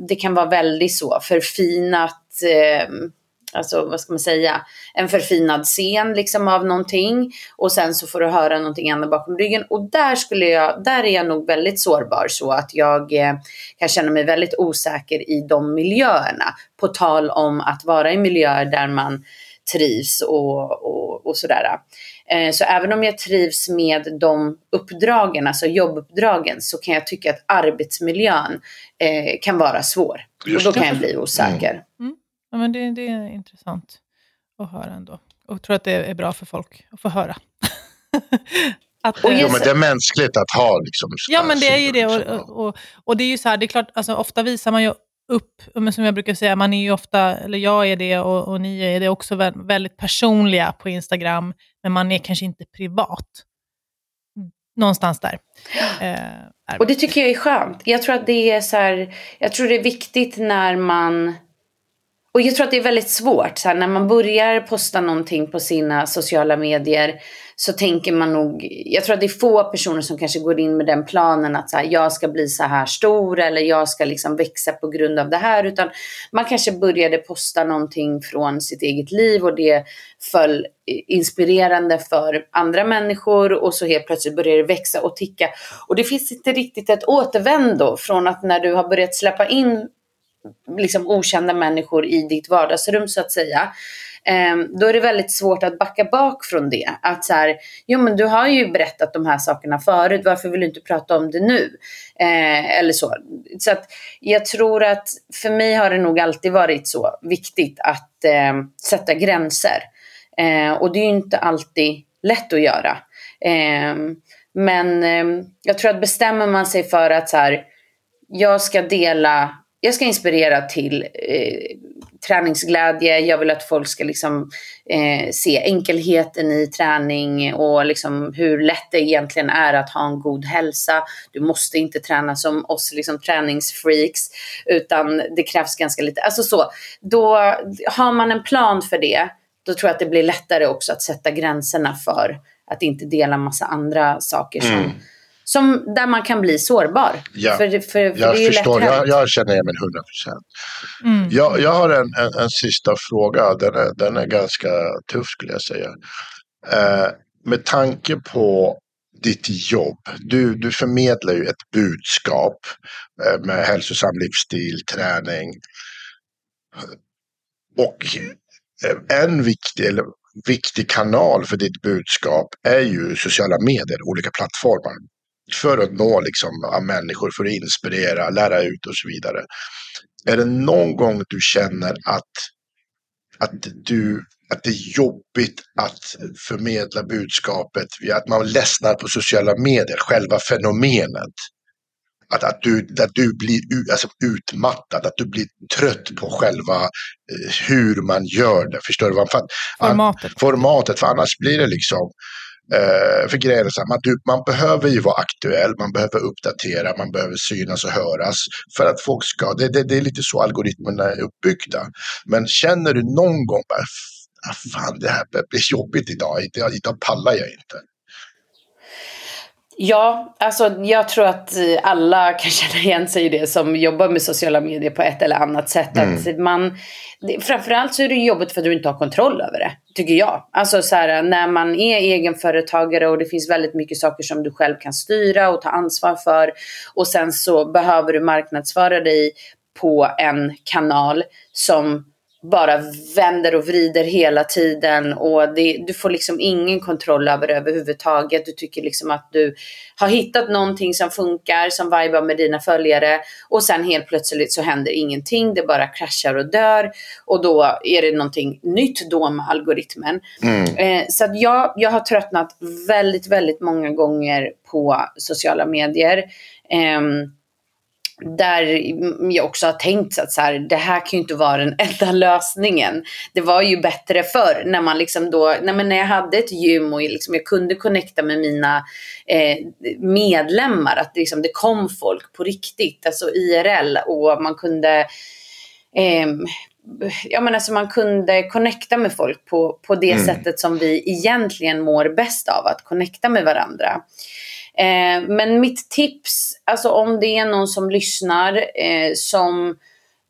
Det kan vara väldigt så förfinat, alltså vad ska man säga, en förfinad scen liksom av någonting. Och sen så får du höra någonting annat bakom ryggen. Och där, skulle jag, där är jag nog väldigt sårbar så att jag eh, kan känna mig väldigt osäker i de miljöerna. På tal om att vara i miljöer där man trivs och, och, och sådär. Eh, så även om jag trivs med de uppdragen, alltså jobbuppdragen, så kan jag tycka att arbetsmiljön eh, kan vara svår. Och då kan jag bli osäker. Ja, men det, det är intressant att höra ändå. Och jag tror att det är bra för folk att få höra. att, Och Jo, men det är mänskligt att ha liksom. Ja, men det är ju det. liksom. Och, och, och, och det är ju så här, det är klart, alltså, ofta visar man ju upp, men som jag brukar säga, man är ju ofta, eller jag är det och, och ni är det också vä- väldigt personliga på Instagram, men man är kanske inte privat. Någonstans där. Eh, Och det tycker jag är skönt. Jag tror att det är så här, jag tror det är viktigt när man och jag tror att det är väldigt svårt. Så här, när man börjar posta någonting på sina sociala medier så tänker man nog, jag tror att det är få personer som kanske går in med den planen att så här, jag ska bli så här stor eller jag ska liksom växa på grund av det här. Utan man kanske började posta någonting från sitt eget liv och det föll inspirerande för andra människor och så helt plötsligt börjar det växa och ticka. Och det finns inte riktigt ett återvändo från att när du har börjat släppa in liksom okända människor i ditt vardagsrum så att säga. Ehm, då är det väldigt svårt att backa bak från det. Att så här, jo men du har ju berättat de här sakerna förut, varför vill du inte prata om det nu? Eh, eller så. Så att jag tror att för mig har det nog alltid varit så viktigt att eh, sätta gränser. Eh, och det är ju inte alltid lätt att göra. Ehm, men ehm, jag tror att bestämmer man sig för att så här, jag ska dela jag ska inspirera till eh, träningsglädje. Jag vill att folk ska liksom, eh, se enkelheten i träning och liksom hur lätt det egentligen är att ha en god hälsa. Du måste inte träna som oss liksom, träningsfreaks, utan det krävs ganska lite. Alltså så, då har man en plan för det, då tror jag att det blir lättare också att sätta gränserna för att inte dela massa andra saker som Mm som, där man kan bli sårbar. Ja, för, för, för Jag det är ju förstår, jag, jag känner igen mig 100 procent. Mm. Jag, jag har en, en, en sista fråga, den är, den är ganska tuff skulle jag säga. Eh, med tanke på ditt jobb, du, du förmedlar ju ett budskap eh, med hälsosam livsstil, träning. Och eh, en viktig, eller viktig kanal för ditt budskap är ju sociala medier, olika plattformar. För att nå liksom, människor, för att inspirera, lära ut och så vidare. Är det någon gång du känner att, att, du, att det är jobbigt att förmedla budskapet, att man ledsnar på sociala medier, själva fenomenet? Att, att, du, att du blir alltså, utmattad, att du blir trött på själva eh, hur man gör det. Förstår du? Vad fan, formatet. formatet, för annars blir det liksom eh, för grejen är så här, man, du, man behöver ju vara aktuell, man behöver uppdatera, man behöver synas och höras för att folk ska, det, det, det är lite så algoritmerna är uppbyggda. Men känner du någon gång bara, ah, fan det här blir jobbigt idag, idag, idag pallar jag inte. Ja, alltså jag tror att alla kan känna igen sig i det som jobbar med sociala medier på ett eller annat sätt. Mm. Att man, framförallt så är det jobbigt för att du inte har kontroll över det, tycker jag. Alltså så här, när man är egenföretagare och det finns väldigt mycket saker som du själv kan styra och ta ansvar för. Och sen så behöver du marknadsföra dig på en kanal som bara vänder och vrider hela tiden och det, du får liksom ingen kontroll över det överhuvudtaget. Du tycker liksom att du har hittat någonting som funkar, som vibar med dina följare och sen helt plötsligt så händer ingenting. Det bara kraschar och dör och då är det någonting nytt då med algoritmen. Mm. Eh, så att jag, jag har tröttnat väldigt, väldigt många gånger på sociala medier. Eh, där jag också har tänkt att så här, det här kan ju inte vara den enda lösningen. Det var ju bättre förr när man liksom då, nej men när jag hade ett gym och liksom jag kunde connecta med mina eh, medlemmar, att liksom det kom folk på riktigt, alltså IRL och man kunde eh, ja, men alltså man kunde connecta med folk på, på det mm. sättet som vi egentligen mår bäst av, att connecta med varandra. Eh, men mitt tips, alltså om det är någon som lyssnar eh, som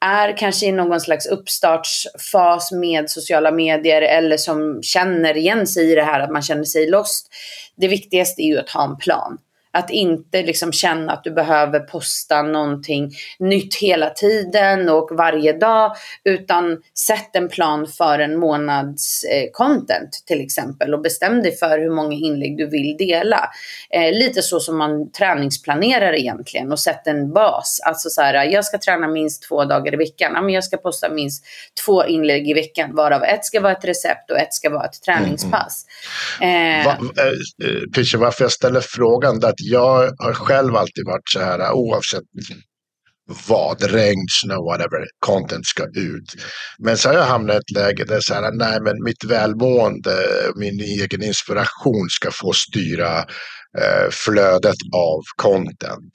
är kanske i någon slags uppstartsfas med sociala medier eller som känner igen sig i det här att man känner sig lost. Det viktigaste är ju att ha en plan. Att inte liksom känna att du behöver posta någonting nytt hela tiden och varje dag. Utan sätt en plan för en månads eh, content till exempel. Och bestäm dig för hur många inlägg du vill dela. Eh, lite så som man träningsplanerar egentligen. Och sätt en bas. Alltså så här, jag ska träna minst två dagar i veckan. Ja, men jag ska posta minst två inlägg i veckan. Varav ett ska vara ett recept och ett ska vara ett träningspass. Mm. Eh, Va, eh, varför jag ställer frågan är att jag har själv alltid varit så här oavsett vad, regn, snö, whatever, content ska ut. Men så har jag hamnat i ett läge där så här, nej men mitt välmående, min egen inspiration ska få styra eh, flödet av content.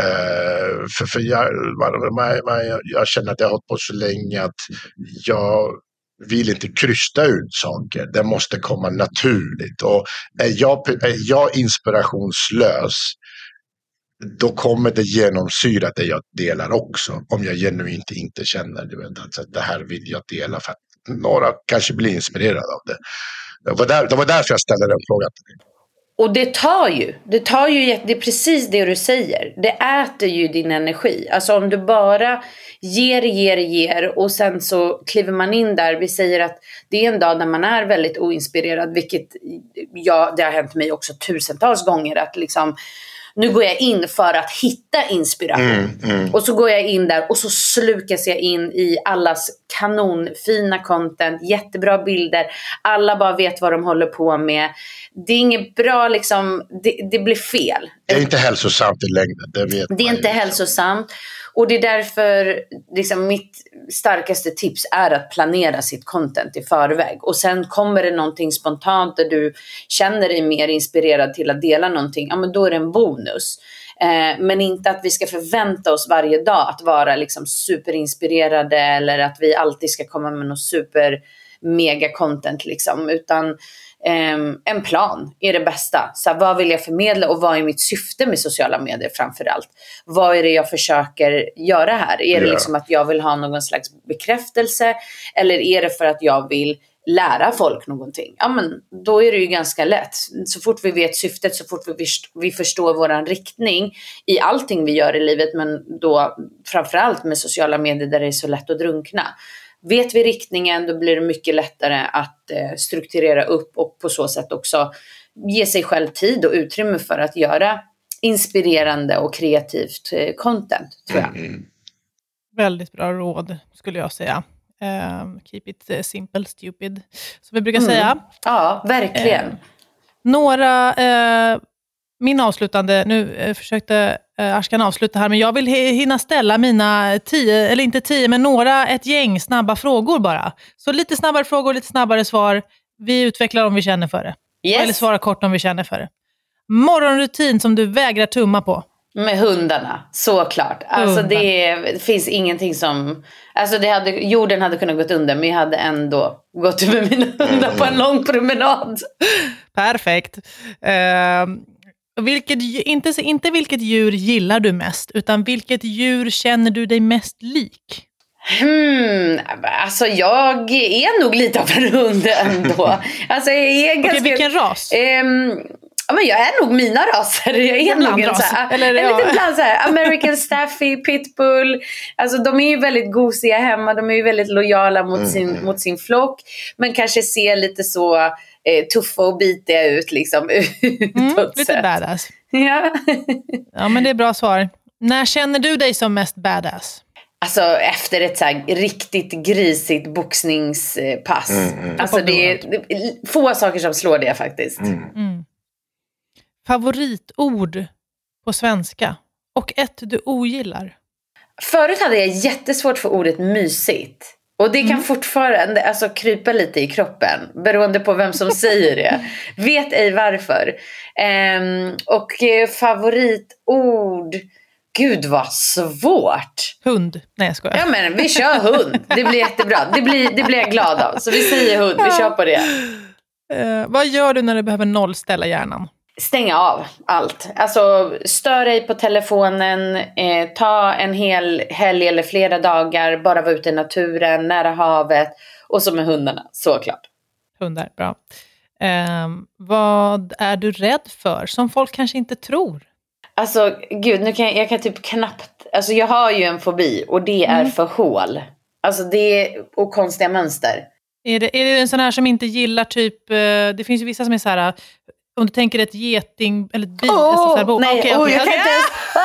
Eh, för för jag, man, man, jag känner att jag har hållit på så länge att jag vill inte krysta ut saker. Det måste komma naturligt. Och är jag, är jag inspirationslös då kommer det genomsyra det jag delar också. Om jag genuint inte känner du vet, att det här vill jag dela för att några kanske blir inspirerade av det. Det var, där, det var därför jag ställde den frågan till dig. Och det tar ju, det tar ju, det är precis det du säger. Det äter ju din energi. Alltså om du bara ger, ger, ger och sen så kliver man in där. Vi säger att det är en dag när man är väldigt oinspirerad, vilket ja, det har hänt mig också tusentals gånger. Att liksom, nu går jag in för att hitta inspiration. Mm, mm. Och så går jag in där och så slukas jag in i allas kanonfina content, jättebra bilder. Alla bara vet vad de håller på med. Det är inget bra liksom, det, det blir fel. Det är inte hälsosamt i längden, det vet Det är inte liksom. hälsosamt. Och det är därför liksom, mitt starkaste tips är att planera sitt content i förväg. Och sen kommer det någonting spontant där du känner dig mer inspirerad till att dela någonting, ja men då är det en bonus. Eh, men inte att vi ska förvänta oss varje dag att vara liksom superinspirerade eller att vi alltid ska komma med något super mega content liksom. Utan en plan är det bästa. Så här, vad vill jag förmedla och vad är mitt syfte med sociala medier framför allt? Vad är det jag försöker göra här? Är det liksom att jag vill ha någon slags bekräftelse eller är det för att jag vill lära folk någonting? Ja, men då är det ju ganska lätt. Så fort vi vet syftet, så fort vi, förstår våran riktning i allting vi gör i livet, men då framför allt med sociala medier där det är så lätt att drunkna vet vi riktningen då blir det mycket lättare att eh, strukturera upp och på så sätt också ge sig själv tid och utrymme för att göra inspirerande och kreativt eh, content, tror jag. Mm. Väldigt bra råd, skulle jag säga. Um, keep it eh, simple, stupid, som vi brukar Mm. säga. Ja, verkligen. Eh, Några, eh, min avslutande, nu eh, försökte Ashkan avsluta här, men jag vill hi- hinna ställa mina tio, eller inte tio, men några, ett gäng snabba frågor bara. Så lite snabbare frågor, lite snabbare svar. Vi utvecklar om vi känner för det. Eller Yes, svarar kort om vi känner för det. Morgonrutin som du vägrar tumma på. med hundarna, såklart. Alltså Hundar. det, det finns ingenting som... Alltså det hade, jorden hade kunnat gått under, men jag hade ändå gått med mina hundar på en lång promenad. Perfekt. Eh, vilket, inte, inte vilket djur gillar du mest, utan vilket djur känner du dig mest lik? Hmm, alltså jag är nog lite av en hund ändå. Alltså jag är Okej, ganska... vilken ras? Ehm, ja, men jag är nog mina raser. Jag är En nog en, så här, Eller, en ja. liten bland så här, American Staffy, Pitbull. Alltså de är ju väldigt gosiga hemma. De är ju väldigt lojala mot, sin, mot sin flock. Men kanske ser lite så eh, tuffa och bitiga ut liksom Mm, lite badass. Ja. Ja, men det är bra svar. När känner du dig som mest badass? Alltså efter ett så här riktigt grisigt boxningspass. Alltså det är, det är få saker som slår det faktiskt. Mm. Favoritord på svenska? Och ett du ogillar? Förut hade jag jättesvårt för ordet mysigt. Och det kan fortfarande alltså, krypa lite i kroppen beroende på vem som säger det. Vet ej varför. Ehm, och eh, favoritord, gud vad svårt. Hund? Nej, jag skojar. Ja men vi kör hund, det blir jättebra. Det blir, det blir jag glad av. Så vi säger hund, vi kör på det. Eh, vad gör du när du behöver nollställa hjärnan? Stänga av allt. Alltså stör dig på telefonen, eh, ta en hel helg eller flera dagar, bara vara ute i naturen, nära havet och så med hundarna såklart. Hundar, bra. Ehm, vad är du rädd för, som folk kanske inte tror? Alltså gud, nu kan jag, jag kan typ knappt, alltså jag har ju en fobi och det är för hål. Alltså det och konstiga mönster. Är det, är det en sån här som inte gillar typ, eh, det finns ju vissa som är så här, eh, om du tänker ett geting, eller ett bi, här, bo- nej, oj, okej, jag kan inte ens, ah,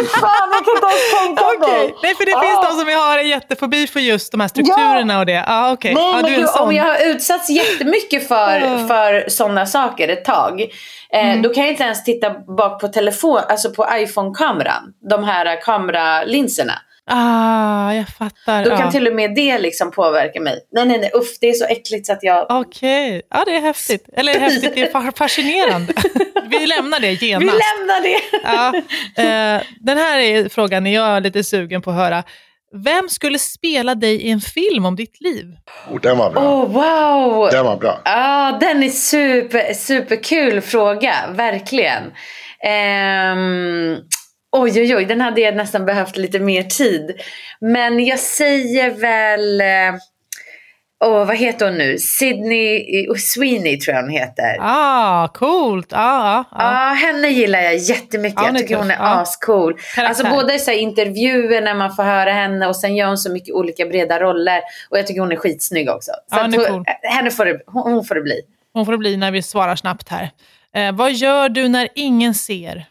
fy fan jag kan inte ens tänka Okej. mig. Nej, för det Ah. finns de som har en jättefobi för just de här strukturerna och det. Ah, okej. Nej, ah, men gud, om jag har utsatts jättemycket för, Ja. för sådana saker ett tag. Eh, Mm. Då kan jag inte ens titta bak på telefon, alltså på iPhone-kameran. De här kameralinserna. Ah, jag fattar. Då kan ja. till och med det liksom påverka mig. Nej, nej, nej, uff, det är så äckligt så att jag... Okej, ja det är häftigt. Eller häftigt, det är fa- fascinerande. Vi lämnar det Vi genast. lämnar det! Ja, eh, den här är frågan jag är lite sugen på att höra. Vem skulle spela dig i en film om ditt liv? Oh, den var bra. Oh, wow! Den var bra. Ja, den är super, superkul fråga. Verkligen. Ehm, oj, oj, oj. Den hade jag nästan behövt lite mer tid. Men jag säger väl... eh, Åh, vad heter hon nu? Sydney Sweeney tror jag hon heter. Ah, coolt. Ah, ah, Ja, ah. henne gillar jag jättemycket. Ja, är jag tycker hon är. Ja. ascool. Alltså både så här, intervjuer när man får höra henne och sen gör hon så mycket olika breda roller. Och jag tycker hon är skitsnygg också. Så Ja, hon, cool. henne får det, hon, hon får det bli. Hon får det bli när vi svarar snabbt här. Eh, vad gör du när ingen ser?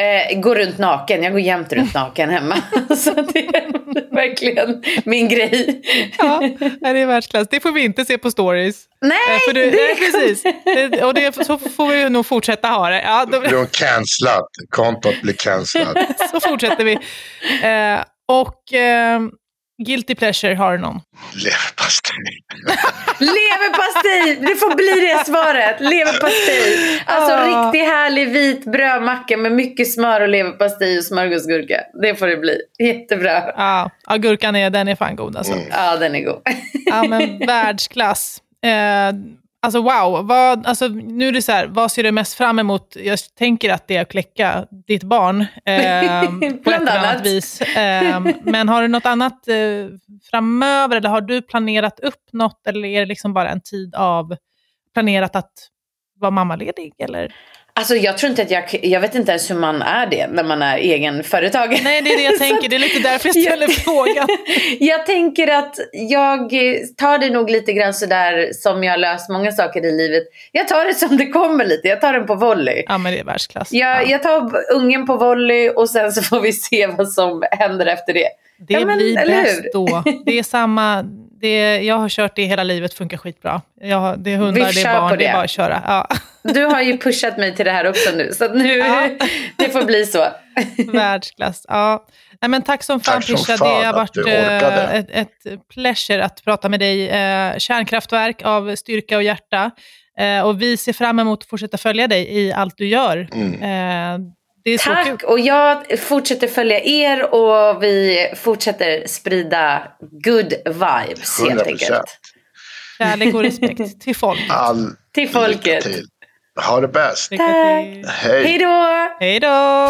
Eh, gå runt naken. Jag går jämt runt naken hemma. så det är verkligen min grej. Ja, det är världsklass. Det får vi inte se på stories. Nej, Eh, för du, det nej, precis. Och det, så får vi nog fortsätta ha det. Ja, då, Blir hon cancellad? Kontot blir cancellad. så fortsätter vi. Eh, och eh, Guilty pleasure, har du någon? Leverpastej. Leverpastej! Det får bli det svaret. Leverpastej. Alltså Ah. riktigt härlig vit brödmacka med mycket smör och leverpastej och smörgåsgurka. Det får det bli. Jättebra. Ja, ja gurkan är, den är fan god alltså. Ja, den är god. Ja, men världsklass. Eh, alltså wow, vad, alltså, nu är det så här, vad ser du mest fram emot? Jag tänker att det är att kläcka ditt barn eh, på ett annat. vis. Eh, men har du något annat eh, framöver eller har du planerat upp något eller är det liksom bara en tid av planerat att vara mammaledig? Eller? Alltså jag tror inte att jag, jag vet inte ens hur man är det när man är egen företagare. Nej, det är det jag tänker. Det är lite därför jag ställer frågan. jag tänker att jag tar det nog lite grann sådär som jag löst många saker i livet. Jag tar det som det kommer lite. Jag tar den på volley. Ja, men det är världsklass. Jag, ja. jag tar ungen på volley och sen så får vi se vad som händer efter det. Det ja, men, blir bäst då. Det är samma det, jag har kört det hela livet, funkar skitbra. Jag, det är hundar, Vi det är barn, det. det. är bara att köra. Ja. Du har ju pushat mig till det här också nu, så nu, ja. det får bli så. Världsklass. Ja. Nej, men tack som fan, tack Prisha. Det har varit äh, ett, ett pleasure att prata med dig. Äh, kärnkraftverk av styrka och hjärta. Äh, och vi ser fram emot att fortsätta följa dig i allt du gör. Mm. Tack! Och jag fortsätter följa er och vi fortsätter sprida good vibes 100%. helt enkelt. Kärlek och respekt till folket. All till folket. Till. Ha det bäst. Tack. Hej. Hej då! Hej då!